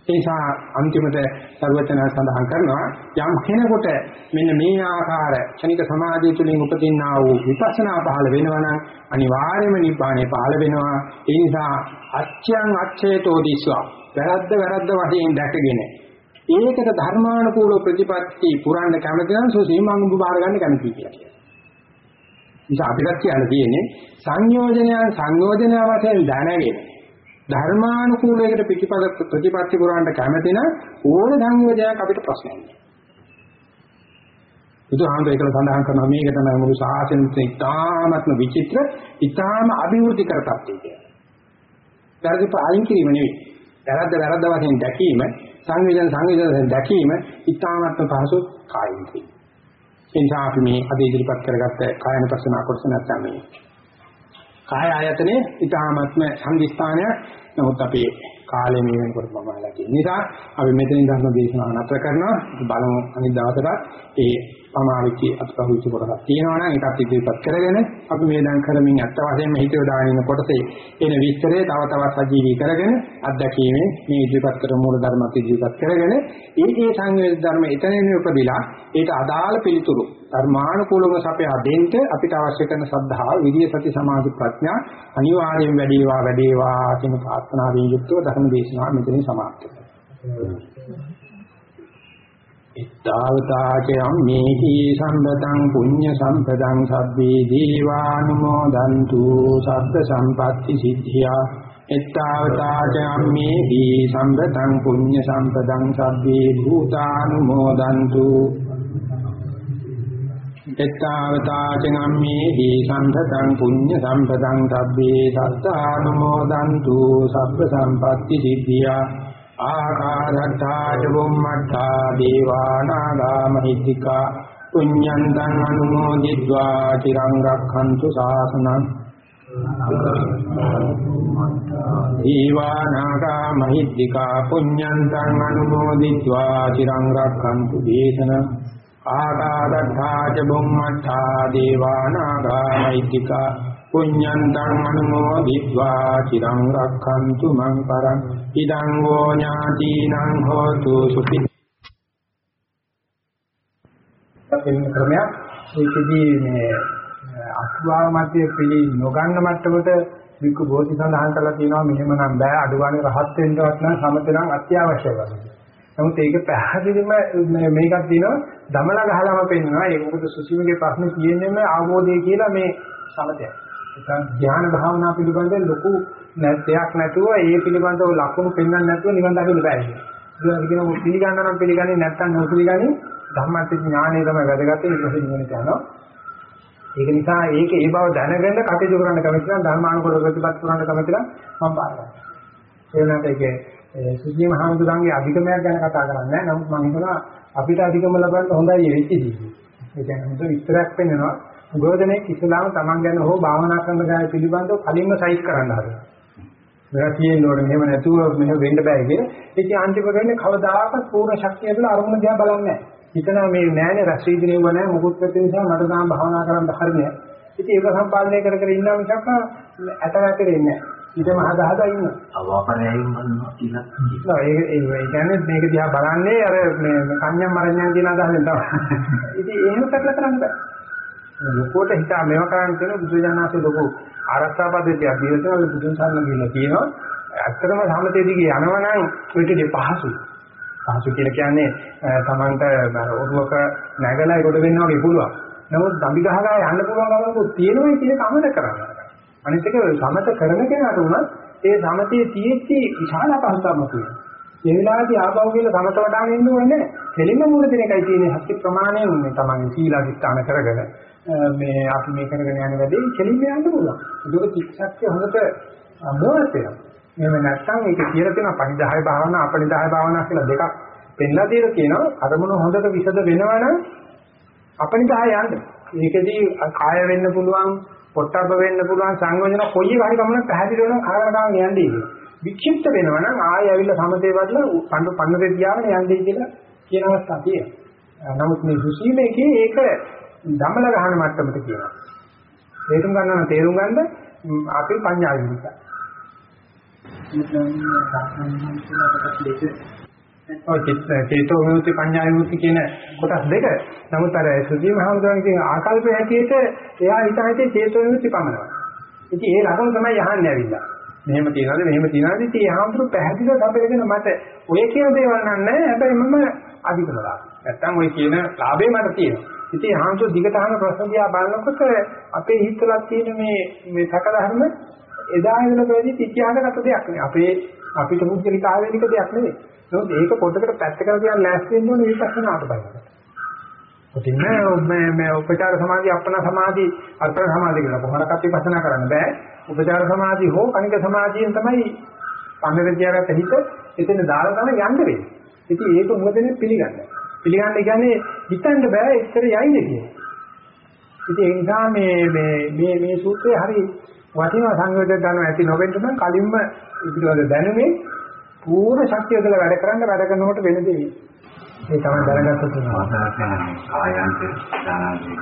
ඒ නිසා අන්තිමට සර්වචන සඳහන් කරනවා යම් කෙනෙකුට මෙන්න මේ ආකාර ක්ෂණික සමාධිය තුළින් උපදින්නා වූ විපස්සනා පහළ වෙනවා නම් අනිවාර්යයෙන්ම නිබ්බාණය පහළ වෙනවා. ඒ නිසා අච්ඡං අච්ඡේතෝ දිස්වා වැරද්ද වැරද්ද වශයෙන් දැකගෙන ඒකට ධර්මානුකූල ප්‍රතිපත්ති පුරන්න කැමති නම් සෝසීමං උඹ බාර ගන්න කැමති කියලා කියනවා. නිසා අපිට කියන්න තියෙන්නේ සංයෝජනයන් සංයෝජන වශයෙන් දැනගෙන ධර්මානුකූලයකට පිටිපද ප්‍රතිපත්ති පුරන්න කැමති නම් ඕන සංයෝජනයක් අපිට ප්‍රශ්නයක් නෑ. බුදුහාමුදුර ඒකල සඳහන් කරනවා මේක තමයි මුළු සාසනෙත් ඉතාමත්ම විචිත්‍ර ඉතාම අභිවෘද්ධි කරපත්තේ කියන්නේ. වැරදි පාලින් කිරීම නෙවෙයි. වැරද්ද වැරද්ද වශයෙන් දැකීම සංවේදන සංවේදන දැකීම ඉතාමත්ම පහසු කායිකයි. ඒ නිසා අපි මේ අද ඉදිරිපත් කරගත්ත කායන පස්සන කොටස නැත්නම් මේ කාය ආයතනේ ඉතාමත්ම සංදිස්ථානයක්. නමුත් අපි කාලේ මේ වෙනකොට මම අහලා තියෙන නිසා අපි මෙතනින් ධර්ම දේශනාව නතර කරනවා. බලමු අනිත් දවසට ඒ පමාවිච්චි අත්පහුවිච්ච කොටසක් තියෙනවා නම් ඒකත් ඉදිරිපත් කරගෙන අපි මේ දැන් කරමින් අත්ත වශයෙන්ම හිතේ දාගෙන කොටසේ එන විස්තරය තව තවත් සජීවී කරගෙන අත්දැකීමේ මේ ඉදිරිපත් කර මූල ධර්මත් ඉදිරිපත් කරගෙන ඒ ඒ සංවේද ධර්ම එතනින් උපදිලා ඒට අදාළ පිළිතුරු ධර්මානුකූලව සපයා දෙන්න අපිට අවශ්‍ය කරන සද්ධා විරිය සති සමාධි ප්‍රඥා අනිවාර්යෙන් වැඩිවා වැඩිවා කියන ප්‍රාර්ථනාවෙන් යුක්තව ධර්ම දේශනාව මෙතනින් සමාප්ත කරනවා. ඉත්තාවතාචයම් මේහි සම්පතං පුඤ්ඤ සම්පතං සබ්බේ දීවානුමෝදන්තු සබ්බ සම්පatti සිද්ධියා. ඉත්තාවතාචයම් මේහි සම්පතං පුඤ්ඤ සම්පතං සබ්බේ භූතානුමෝදන්තු. එත්තාවතාචනම් මේහි සම්පතං පුඤ්ඤ සම්පතං සබ්බේ සත්තානුමෝදන්තු සබ්බ සම්පatti සිද්ධියා. ආකාරත්තා චුම්මත්තා දීවානාගා මහිත්‍තිකා පුඤ්ඤන්තං අනුමෝදිत्वा චිරං රක්ඛන්තු ශාසනං දීවානාගා මහිත්‍තිකා පුඤ්ඤන්තං අනුමෝදිत्वा චිරං රක්ඛන්තු දේශනං ආකාරත්තා චුම්මත්තා දීවානාගා මහිත්‍තිකා පුඤ්ඤන්තං අනුමෝදිत्वा චිරං රක්ඛන්තු මං පරං ඉදං ෝ ඥාතිනං හෝතු සුඛි වෙන ක්‍රමයක් ඒකදී මේ අසුභාව මැදේ පිළි නොගන්න මට්ටමට විකු බෝධි සඳහන් කරලා තියෙනවා මෙහෙමනම් බෑ අඩුවානේ රහත් වෙන්නවත් නම් සමතේ නම් අත්‍යවශ්‍යයි වගේ. නමුත් ඒක පැහැදිලිම මේකක් තියෙනවා දමලා ගහලාම පෙන්නනවා ඒක මොකද සුසීමගේ ප්‍රශ්නේ තියෙන්නේම ආවෝදේ කියලා මේ සමතය. ඒකන් ධ්‍යාන භාවනා පිළිබඳ ලොකු නැත්යක් නැතුව ඒ පිළිබඳව ලකුණු පෙන්වන්න නැතුව නිවන් දකින්න බෑ. ඒක කියනවා පිළිගන්න නම් පිළිගන්නේ නැත්නම් නොපිළිගන්නේ ධම්මත් ඥානය තමයි වැදගත් ඒක නිවනට යනවා. ඒක නිසා ඒක ඒ බව දැනගෙන කටයුතු කරන්න කැමති නම් ධර්මානුකූල ප්‍රතිපත්ති කරන්න කැමති නම් මම පාර ගන්නවා. ඒ වෙනත් ඒකේ සුජී මහමුදුරන්ගේ අධිකමයක් ගැන කතා කරන්නේ නැහැ. නමුත් මම හිතනවා අපිට අධිකම ලබන්න හොඳයි වෙච්ච දේ. ඒ කියන්නේ හොඳ විස්තරයක් පෙන්නනවා. ගෝධනේ ඉස්ලාම තමන් ගැන හෝ භාවනා කරන ගාය පිළිබඳව කලින්ම සයිස් කරන්න හදනවා. මෙයා තියෙන්න ඕනේ මෙහෙම නැතුව මෙහෙම වෙන්න බෑ කියන. ඒක අන්තිමට වෙන්නේ කවදාකවත් පූර්ණ ශක්තිය තුළ අරමුණ දිහා බලන්නේ නැහැ. හිතනවා මේ නෑනේ රසීදිනේ වුණා නෑ මුකුත් නැති නිසා මට තාම භාවනා කරන්න හරිනේ. ඉතින් ඒක සම්පාදනය කර කර ඉන්නා මිසක් ඇත වැටෙන්නේ නෑ. ඊටම හදා හදා ඉන්න. අවාපරයෙන් බලනවා කියලා. නෑ ඒක ඒ කියන්නේ මේක දිහා බලන්නේ අර මේ කන්‍යම් මරණ්‍යම් කියන අදහසෙන් තමයි. ඉතින් එහෙම කරලා කරන්න බෑ. ලොකෝට හිතා මේව කරන්න කියන බුදුජානනාසේ ලොකු ආරක්ෂා පද්ධතියක් දීලා තියෙනවා බුදුන් සරණ ගිහිල්ලා කියනවා. ඇත්තටම සමතේ දිගේ යනවනම් ඔයිට පහසුයි. පහසු කියලා කියන්නේ තමන්ට ඔරුවක නැගලා ඒකට වෙන්න වගේ පුළුවන්. නමුත් දම්බි ගහලා යන්න පුළුවන් ගමනකුත් තියෙනවා කියන කමද කරන්නේ. අනිත් එක සමත කරන කෙනාට උනත් ඒ සමතේ තියෙද්දි විශාල අපහසුතාවක් තියෙනවා. ඒ වෙලාවේදී ආපහු කියලා සමත වඩාගෙන ඉන්න ඕනේ දෙලින්ම මූල දෙන එකයි තියෙන්නේ හත්ති ප්‍රමාණයෙන් මේ තමන්ගේ සීලාදිස්ථාන කරගෙන මේ අපි මේ කරගෙන යන වැඩේ දෙලින්ම යන්න පුළුවන්. ඒක චිත්තක්ෂය හොඳට මොහොත වෙනවා. එහෙම නැත්නම් ඒක කියලා තියෙනවා පරිදාය භාවනා අපරිදාය භාවනා කියලා දෙකක් පෙන්ලා දීලා කියනවා අරමුණ හොඳට විසද වෙනවනම් අපරිදාය යන්න. ඒකෙදී කාය වෙන්න පුළුවන්, පොට්ටබ්බ වෙන්න පුළුවන්, සංයෝජන කොයි එක හරි ගමන පැහැදිලි වෙනවා කාරණා ගාන යන්නේ කියලා. වික්ෂිප්ත වෙනවනම් ආයෙ ඇවිල්ලා සමතේ වඩලා පඬු පන්නරේ තියාගෙන යන්නේ කියලා කියන අවස්ථාව තියෙනවා. නමුත් මේ සුසීමේකේ ඒක දමල ගහන මට්ටමට කියනවා. තේරුම් ගන්න නම් තේරුම් ගන්න අපි පඤ්ඤා විදිහට. ඔය චේතෝ විමුක්ති පඤ්ඤා විමුක්ති කියන කොටස් දෙක. නමුත් අර සුජී මහමුදුරන් කියන ආකල්පය හැටියට එයා හිතාහිතේ චේතෝ විමුක්ති පමනයි. ඉතින් ඒ ලකුණු තමයි යහන්නේ ඇවිල්ලා. මෙහෙම තියනවාද මෙහෙම තියනවාද ඉතින් ඒ හාමුදුරු පැහැදිලිව සබේගෙන මට ඔය කියන දේවල් නෑ හැබැයි මම අධිකමලා. නැත්තම් ඔය කියන ලාභේ මට තියෙනවා. ඉතින් හාමුදුරු දිගට අහන ප්‍රශ්න දිහා බලනකොට අපේ හිතවලක් තියෙන මේ මේ සකදහම එදා ඉඳලා පැවිදි ඉතිහාසගත දෙයක් නේ. අපේ අපිට මුද්දලික ආවේනික දෙයක් නෙවෙයි. නමුත් ඒක පොතකට පැත්තකට තියන් ලෑස්ති වෙන්න ඕනේ විපස්සනාට බලන්න. කොටින් මේ මේ උපචාර සමාධි අපන සමාධි අර්ථ සමාධි කියලා කොහොමද විපස්සනා කරන්න බෑ. උපචාර සමාධි හෝ කණික සමාධියෙන් තමයි පන්නර තියාගත්ත හිත එතන දාලා තමයි යන්න වෙන්නේ. ඉතින් ඒක මොකදනේ පිළිගන්නේ. පිළිගන්නේ කියන්නේ හිතන්න බෑ එච්චර යයිද කියන්නේ. ඉතින් ඒ නිසා මේ මේ මේ මේ සූත්‍රය හරි වටිනා සංයෝජන ගන්න ඇති නොවෙන්න නම් කලින්ම ඉදිරියට දැනුමේ පූර්ණ ශක්තිය දල වැඩ කරන්න වැඩ කරනකොට වෙන දේ. ඒ තමයි දැනගත්ත තුන. ආසාරකයන් ආයන්ත දානදී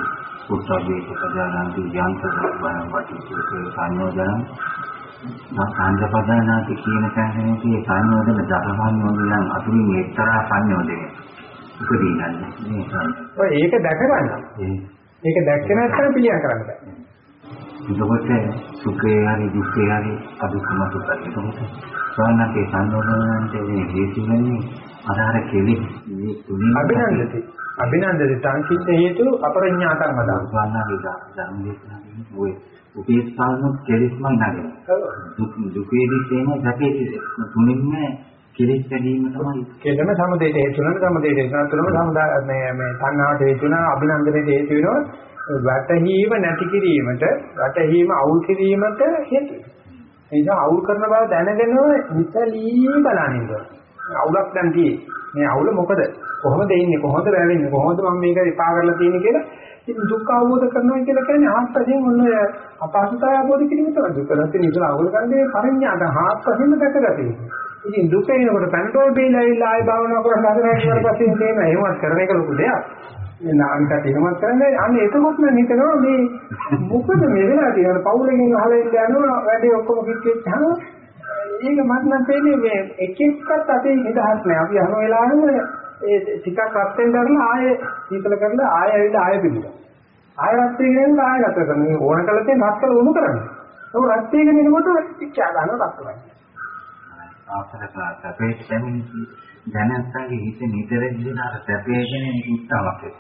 උත්තරීය සදානන්ති යන්ත බණ වටිසේ සංයෝජන සංජපදනාති කියන තැනදී සංයෝජන දසසංයෝජන අතුරින් එක්තරා සංයෝජනයක්. උපදීනන්නේ නේද ඔය ඒක දැකගන්න. ඒක දැක්කේ නැත්නම් පිළියම් කරන්න බෑ. එතකොට සුඛේ හරි දුක්ඛේ හරි අදුක්ඛම සුඛයි එතකොට සාන්නකේ සංයෝගනන්ට මේ හේතු වෙන්නේ අදාර කෙලෙ. මේ තුනේ අභිනන්දති. අභිනන්දති සංකිට හේතු අපරිඥාතං වදා සාන්නා වේදා. ධම්මේශනා ඔය උපේක්ෂාන කෙලෙස්මයි නැගෙන දුක් දුකේදී තේම සැපේදී තුනින්ම කෙලෙස් වැඩිම තමයි. කෙලම සමුදේට හේතු වෙනවා සමුදේට හේතු වෙනවා සමුදා මේ මේ තණ්හාවට හේතු වෙනවා අභිනන්දනයට හේතු වෙනවා වැටහීම නැති කිරීමට වැටහීම අවුල් කිරීමට හේතු වෙනවා. ඒ නිසා අවුල් කරන බව දැනගෙන නිසලී බලනින්න. අවුලක් දැන් තියෙන්නේ. මේ අවුල මොකද? කොහොමද ඉන්නේ? කොහොමද වැවෙන්නේ? කොහොමද මම මේක විපාක කරලා තියෙන්නේ කියලා ඉතින් දුක් අවබෝධ කරනවා කියලා කියන්නේ ආත්පසින් ඔන්න අපහසුතාවය අවබෝධ කිරීම තමයි. දුක නැති නිසා අවබෝධ කරන්නේ පරිඥාට ආත්පසින්ම දැකගතියි. ඉතින් දුක එනකොට පැන්ටෝල් බීලා ඇවිල්ලා ආය භාවනා කරන්න හදනවා කියන පස්සේ තේන එහෙමත් කරන එක ලොකු දෙයක්. මේ නාන්කට එහෙමත් කරන්නේ අන්න එතකොට මම හිතනවා මේ මොකද මේ වෙලා තියෙන පවුලකින් අහලා ඉන්න යනවා වැඩේ ඔක්කොම කිච්චෙච්චාම ඒක මට නම් තේන්නේ මේ එක එක්කත් අපේ නිදහස් නෑ. අපි අහන වෙලාවෙම ඒ ටිකක් රත් වෙන්න කරලා ආයේ සීතල කරලා ආයෙ ඇවිල්ලා ආයෙ පිළිගන්න. ආයෙ රත් වෙගෙන ආයෙ ගත කරන මේ ඕන කළ තියෙන රත් කළ උණු කරන්නේ. ඒක රත් වෙගෙන එනකොට පිච්චා ගන්න රත් වෙනවා. ආසරක සැපේ සැමින් දැනත්තගේ හිත නිතරම අර සැපේ ගැන උත්සාහයක්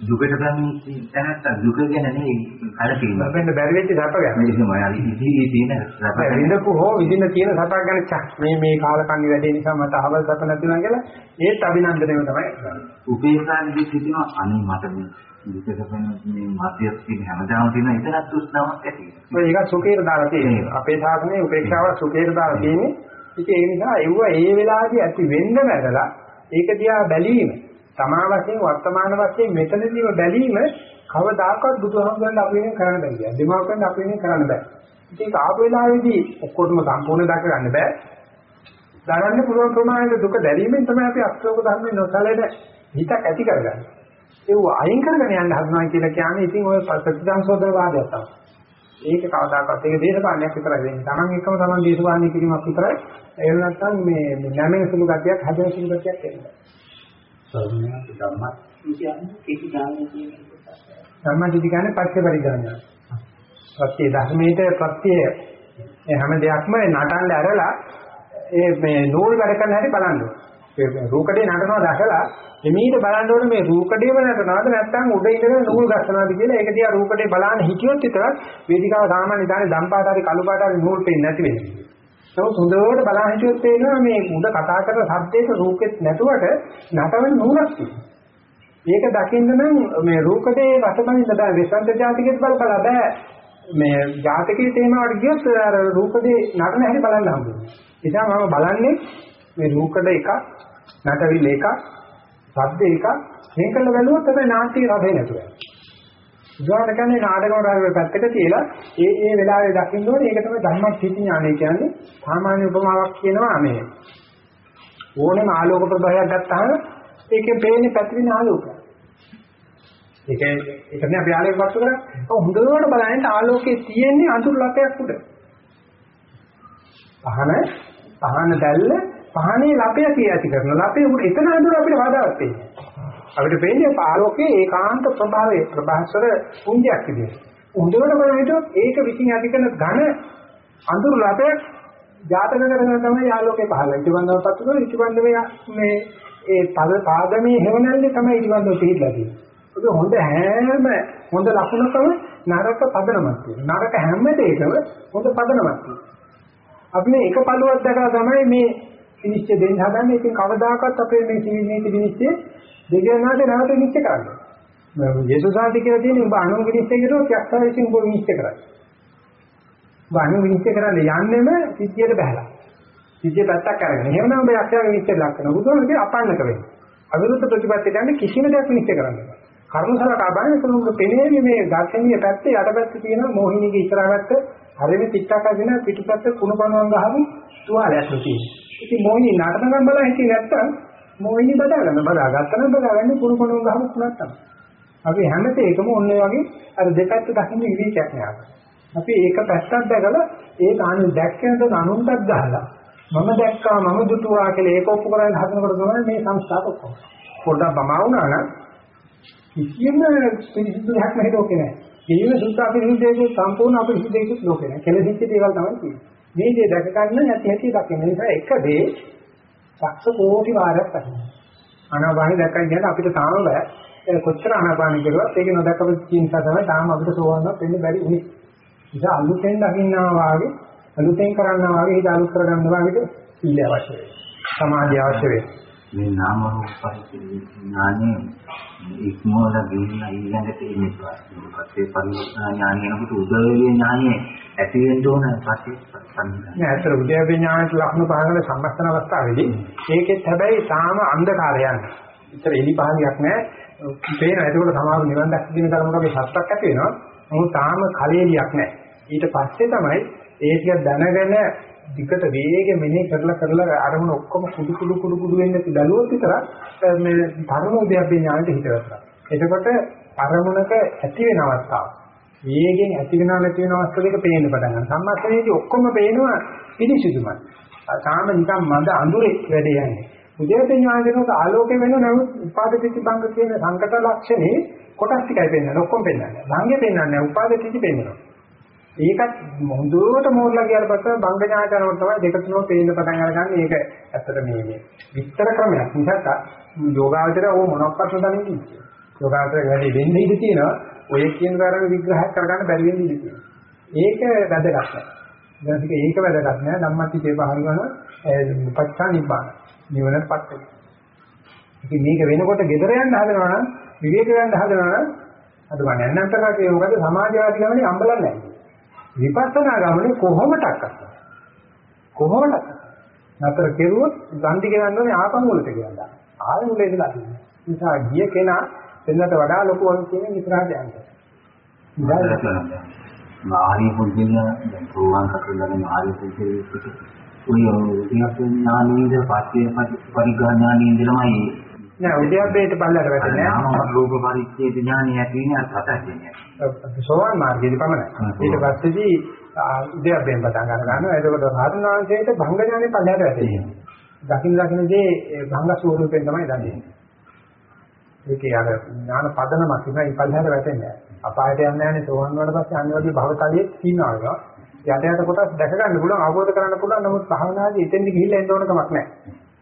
දුකට පැමිණි දැනත්ත දුක ගැන නෙවෙයි කලකිරීම. අපෙන් බැරි වෙච්ච සැප ගැන. මේකම අර ඉතිරි තියෙන සැප ගැන විඳපු හෝ විඳින තියෙන සැපක් ගැන චක් මේ මේ කාලකන්ණි වැඩේ නිසා මට අහවල් සැප නැති වුණා කියලා ඒත් අභිනන්දනයම තමයි කරන්නේ. උපේක්ෂාදී සිටිනවා අනේ මට මේ දුකට පැමිණි මේ මධ්‍යස්ථ තියෙන හැමදාම තියෙන එතනත් දුෂ්ණාවක් ඇති. ඒක සුඛේට දාලා තියෙනවා. අපේ සාසනයේ උපේක්ෂාව සුඛේට දාලා තියෙන්නේ. ඉතින් ඒ නිසා ඒව ඒ වෙලාවේදී ඇති වෙන්න බැලලා ඒක දිහා බැලීම තමා වශයෙන් වර්තමාන වශයෙන් මෙතනදීම බැලීම කවදාකවත් බුදුහාමුදුරන් අපි වෙන කරන්න බෑ කියන්නේ. දෙමාපියන් අපි වෙන කරන්න බෑ. ඉතින් ඒක ආපු වෙලාවේදී ඔක්කොටම සම්පූර්ණ දක ගන්න බෑ. දරන්න පුළුවන් ප්‍රමාණයට දුක දැරීමෙන් තමයි අපි අක්ෂෝක ධර්මයේ නොසලෙන හිතක් ඇති කරගන්නේ. ඒව අයින් කරගෙන යන්න හදනවා කියලා කියන්නේ ඉතින් ඔය ප්‍රතිසංශෝධන වාදයක් තමයි. ඒක කවදාකවත් ඒක දේශපාලනයක් විතරයි වෙන්නේ. Taman එකම Taman දේශපාලනය කිරීමක් විතරයි. ඒ නැත්නම් මේ නැමෙන සුළු ගතියක් හදන සුළු ගතියක් එන්නේ. සර්වඥා ධම්මත් කියන්නේ කිසි ගානේ කියන එක. ධම්මදිදි කියන්නේ පස්සේ පරිඥාන. ප්‍රත්‍ය ධර්මයේ ප්‍රත්‍ය හැම දෙයක්ම නටන්න ඇරලා ඒ මේ නූල් වැඩ කරන හැටි බලන්න. ඒ රූකඩේ නටනවා දැකලා එමීට බලන්න ඕනේ මේ රූකඩේම නටනවාද නැත්නම් උඩ ඉඳගෙන නූල් ගස්සනවාද කියලා ඒක දිහා රූකඩේ බලන්න හිටියොත් විතරක් වේදිකාව සාමාන්‍ය දානේ දම්පාට හරි කළු පාට හරි නූල් පෙන්නේ නැති වෙන්නේ. නමුත් හොඳට බලන් හිටියොත් තේරෙනවා මේ උඩ කතා කරන සද්දේක රූපෙත් නැතුවට නටවෙන නූලක් තියෙනවා. මේක දකින්න නම් මේ රූකඩේ රසබඳින්න බෑ විසන්ත ජාතිකෙත් බල බල බෑ. මේ ජාතකයේ තේමාවට ගියොත් අර රූකඩේ නටන හැටි බලන්න හම්බුනේ. ඒ නිසා මම බලන්නේ මේ රූකඩ එකක් නටවිල් එකක් ශබ්ද එකක් මේකල බැලුවොත් තමයි නාට්‍ය රසය නැතුව යන්නේ. උදාහරණ කියන්නේ නාටකම රාගය පැත්තක තියලා ඒ ඒ වෙලාවේ දකින්න ඕනේ ඒක තමයි ධම්මච්චිති ඥානය කියන්නේ. සාමාන්‍ය උපමාවක් කියනවා මේ ඕනෙම ආලෝක ප්‍රභාවයක් ගත්තාම ඒකේ පේන්නේ පැතිරෙන ආලෝකය. ඒක ඒකනේ අපි ආලෝක වස්තු කරන්නේ. හොඳට බලන්න ආලෝකයේ තියෙන්නේ අඳුර ලපයක් උඩ. පහන පහන දැල්ල පහනේ ලපය කියාති කරන ලපේ උඩ එතන අඳුර අපිට වදාවත් තියෙන්නේ. අපිට පේන්නේ ආලෝකයේ ඒකාන්ත ප්‍රභාවයේ ප්‍රභාස්වර පුංජයක් විදියට. හොඳට බලනකොට ඒක විසින් ඇති කරන ඝන අඳුර ලපයක් ජාතක කරගෙන තමයි ආලෝකේ පහළ. ඉතිවන්දව පත්තු කරලා ඉතිවන්දවේ මේ ඒ පද පාදමේ හේවණල්ලේ තමයි ඉතිවන්දව පිළිලා තියෙන්නේ. ඒක හොඳ හැම හොඳ ලකුණකම නරක පදනමක් තියෙනවා. නරක හැම දෙයකම හොඳ පදනමක් තියෙනවා. අපි මේ එක පළුවක් දැකලා තමයි මේ විනිශ්චය දෙන්න හදන්නේ. ඉතින් කවදාකවත් අපේ මේ සිවිල් නීති විනිශ්චය දෙවියන්ාට නැවත විනිශ්චය කරන්නේ. යේසුස් ආදී කියලා තියෙන්නේ ඔබ අනු විනිශ්චය කරුවොත් යක්ෂා විසින් ඔබ විනිශ්චය කරන්නේ. ඔබ අනු විනිශ්චය කරන්න යන්නෙම සිද්ධියට බහැලා. සිද්ධිය පැත්තක් අරගෙන. එහෙමනම් ඔබ යක්ෂා විනිශ්චය ලක් කරනවා. බුදුහාමුදුරුවෝ කියන්නේ අපන්නක වෙන්නේ. අවිරුද්ධ ප්‍රතිපත්තිය කියන්නේ කිසිම දෙයක් විනිශ්චය කරන්න බෑ. කර්මසලකා බලන කෙනෙකුට පෙනෙන්නේ මේ දර්ශනීය පැත්තේ යටපැත්තේ තියෙන මොහිනීගේ ඉස්සරහ පැත්ත හරියට ටිකක් අදින පිටුපැත්ත කුණු කණුවන් ගහමු තුවාලයක් තියෙනවා. ඉතින් මොහිනී නටනකම් බලලා හිටියේ නැත්තම් මොහිනී බදාගන්න බදාගත්තම බදාගන්නේ කුණු කණුවන් ගහමු කුණක් තමයි. අපි හැමතේකම ඔන්න වගේ අර දෙපැත්ත දකින්න විවේචයක් නෑ. අපි ඒක පැත්තක් දැකලා ඒක අනු දැක්කනද අනුන්ටත් ගහලා මම දැක්කා මම දුටුවා කියලා ඒක ඔප්පු කරගෙන හදනකොට තමයි මේ සංස්ථාව ඔක්කොම. පොඩ්ඩක් බමා වුණා නම් කිසියම් පිළිසිදු දෙයක් නැහැ ලෝකේ නැහැ. ජීව සුද්ධ අපිරිසිදු සම්පූර්ණ අපිරිසිදු දෙයක් ලෝකේ නැහැ. කෙලෙසිච්ච දේවල් තමයි තියෙන්නේ. මේ දේ දැක ගන්න නැති ඇති දකින්න නිසා එක දේ ලක්ෂ කෝටි වාරයක් තමයි. අනාපානෙ දැක්කන් කියන්නේ අපිට තාම බෑ. ඒක කොච්චර අනාපානෙ කරුවත් ඒක නොදකපු නිසා තමයි තාම අපිට සෝවන්නත් වෙන්න බැරි උනේ. නිසා අලුතෙන් දකින්නවා වාගේ අලුතෙන් කරන්නවා වාගේ ඒක අලුත් කරගන්නවා වාගේ සීල අවශ්‍ය වෙනවා. සමාධිය අවශ්‍ය වෙනවා. මේ නාම රූප පරිඥානේ ඉක්මවල ගිහින් ඊළඟට ඉන්නේ පස්සේ පරිවර්තන ඥානය එනකොට උදේවේ ඥානය ඇති වෙන්න ඕන පස්සේ සංඥා. නෑ අතර උද්‍යප්පේ ඥානට ලක්ෂණ පහකට සම්බස්තන අවස්ථාවේදී ඒකෙත් හැබැයි තාම අන්ධකාරය යන්නේ. ඉතර එලි පහලියක් නෑ. පේනවා එතකොට සමාව නිවන් දැක්කින තරමක මේ සත්‍යක් ඇති වෙනවා. නමුත් තාම කලෙලියක් නෑ. ඊට පස්සේ තමයි ඒ ටික දැනගෙන විකට වේගෙ මෙනෙහි කරලා කරලා අරමුණ ඔක්කොම කුඩු කුඩු කුඩු කුඩු වෙන්න බැලුවොත් විතර මේ ධර්ම උද්‍යප්පේ ඥානට හිත වැටෙනවා. එතකොට අරමුණක ඇති වෙන අවස්ථාව. වේගෙන් ඇති වෙනව නැති වෙන අවස්ථාව දෙක පේන්න පටන් ගන්නවා. සම්මස්තනේදී ඔක්කොම පේනවා පිළිසිදුමයි. තාම නිකන් මඳ අඳුරේ වැඩ යන්නේ. උද්‍යප්පේ ඥාන දෙනකොට ආලෝකය වෙන නමුත් උපාදිතී භංග කියන සංකත ලක්ෂණේ කොටස් ටිකයි පෙන්වන්නේ. ඔක්කොම පෙන්වන්නේ. භංගේ පෙන්වන්නේ නැහැ. උපාදිතී පෙන්වනවා. ඒකත් හොඳට මෝරලා ගියාට පස්සේ බංග ඥානකරවට තමයි දෙක තුනම පේන්න පටන් අරගන්නේ. ඒක ඇත්තට මේ මේ විස්තර ක්‍රමයක්. මිසක් යෝගාවචරය ඕ මොනක්වත් නොදන්නේ කිව්වේ. යෝගාවචරය වැඩි වෙන්නේ ඉඳී තියෙනවා. ඔය කියන තරම විග්‍රහයක් කරගන්න බැරි වෙන්නේ ඉඳී තියෙනවා. ඒක වැදගත් නැහැ. දැන් ඒක වැදගත් නැහැ. ධම්මච්චේ පහළ කරන පච්චා නිබ්බාන. නිවනපත් වෙනවා. ඉතින් මේක වෙනකොට gedara යන්න හදනවා නම් විවේක යන්න හදනවා නම් අද මම යන්නත් කරා මොකද සමාජවාදී ගමනේ අම්බලන්නේ නැහැ. විපස්සනා ගමනේ කොහොමඩක්වත් කොහොමද නතර කෙරුවොත් ගන්දි ගෙවන්න ඕනේ ආපන් වලට ගෙවන්න. ආයෙ මුල ඉඳලා තියෙනවා. නිසා ගිය කෙනා දෙන්නට වඩා ලොකු වගේ කියන ඉස්සරහට යනවා. ආර්ය පුද්ගලයන් දැන් සෝවාන් කතරගෙන ආර්ය පුද්ගලයෙකුට ඔය ඥානීන්ද පස්සේ පරිග්‍රහ ඥානීන්දමයි නෑ උද්‍යප්පේට පල්ලට වැටෙන්නේ නෑ. නාම රූප පරිච්ඡේද ඥානය ඇති වෙන්නේ අර සතන්නේ. සෝවාන් මාර්ගයේදී පමණයි. ඊට පස්සේදී උද්‍යප්පයෙන් පටන් ගන්නවා. එතකොට රාතනාංශයට භංග ඥානෙ පල්ලට වැටෙනවා. දකින්න දකින්නදී භංග ස්වරූපයෙන් තමයි දන්නේ. ඒකේ අර ඥාන පදනමක් ඉතින් පල්ලට වැටෙන්නේ. අපායට යන්නේ නැහැනේ සෝවාන් වුණාට පස්සේ අනිවාර්ය භවතලියේ තියනවා ඒක. යට යට කොටස් දැක ගන්න පුළුවන් අවබෝධ කරගන්න පුළුවන් නමුත් භාවනාදී එතෙන්දි ගිහිල්ලා එන්න ඕන කමක් නැහැ.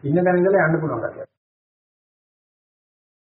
ඉන්න ඉඳලා යන්න පුළුවන් කතියක්.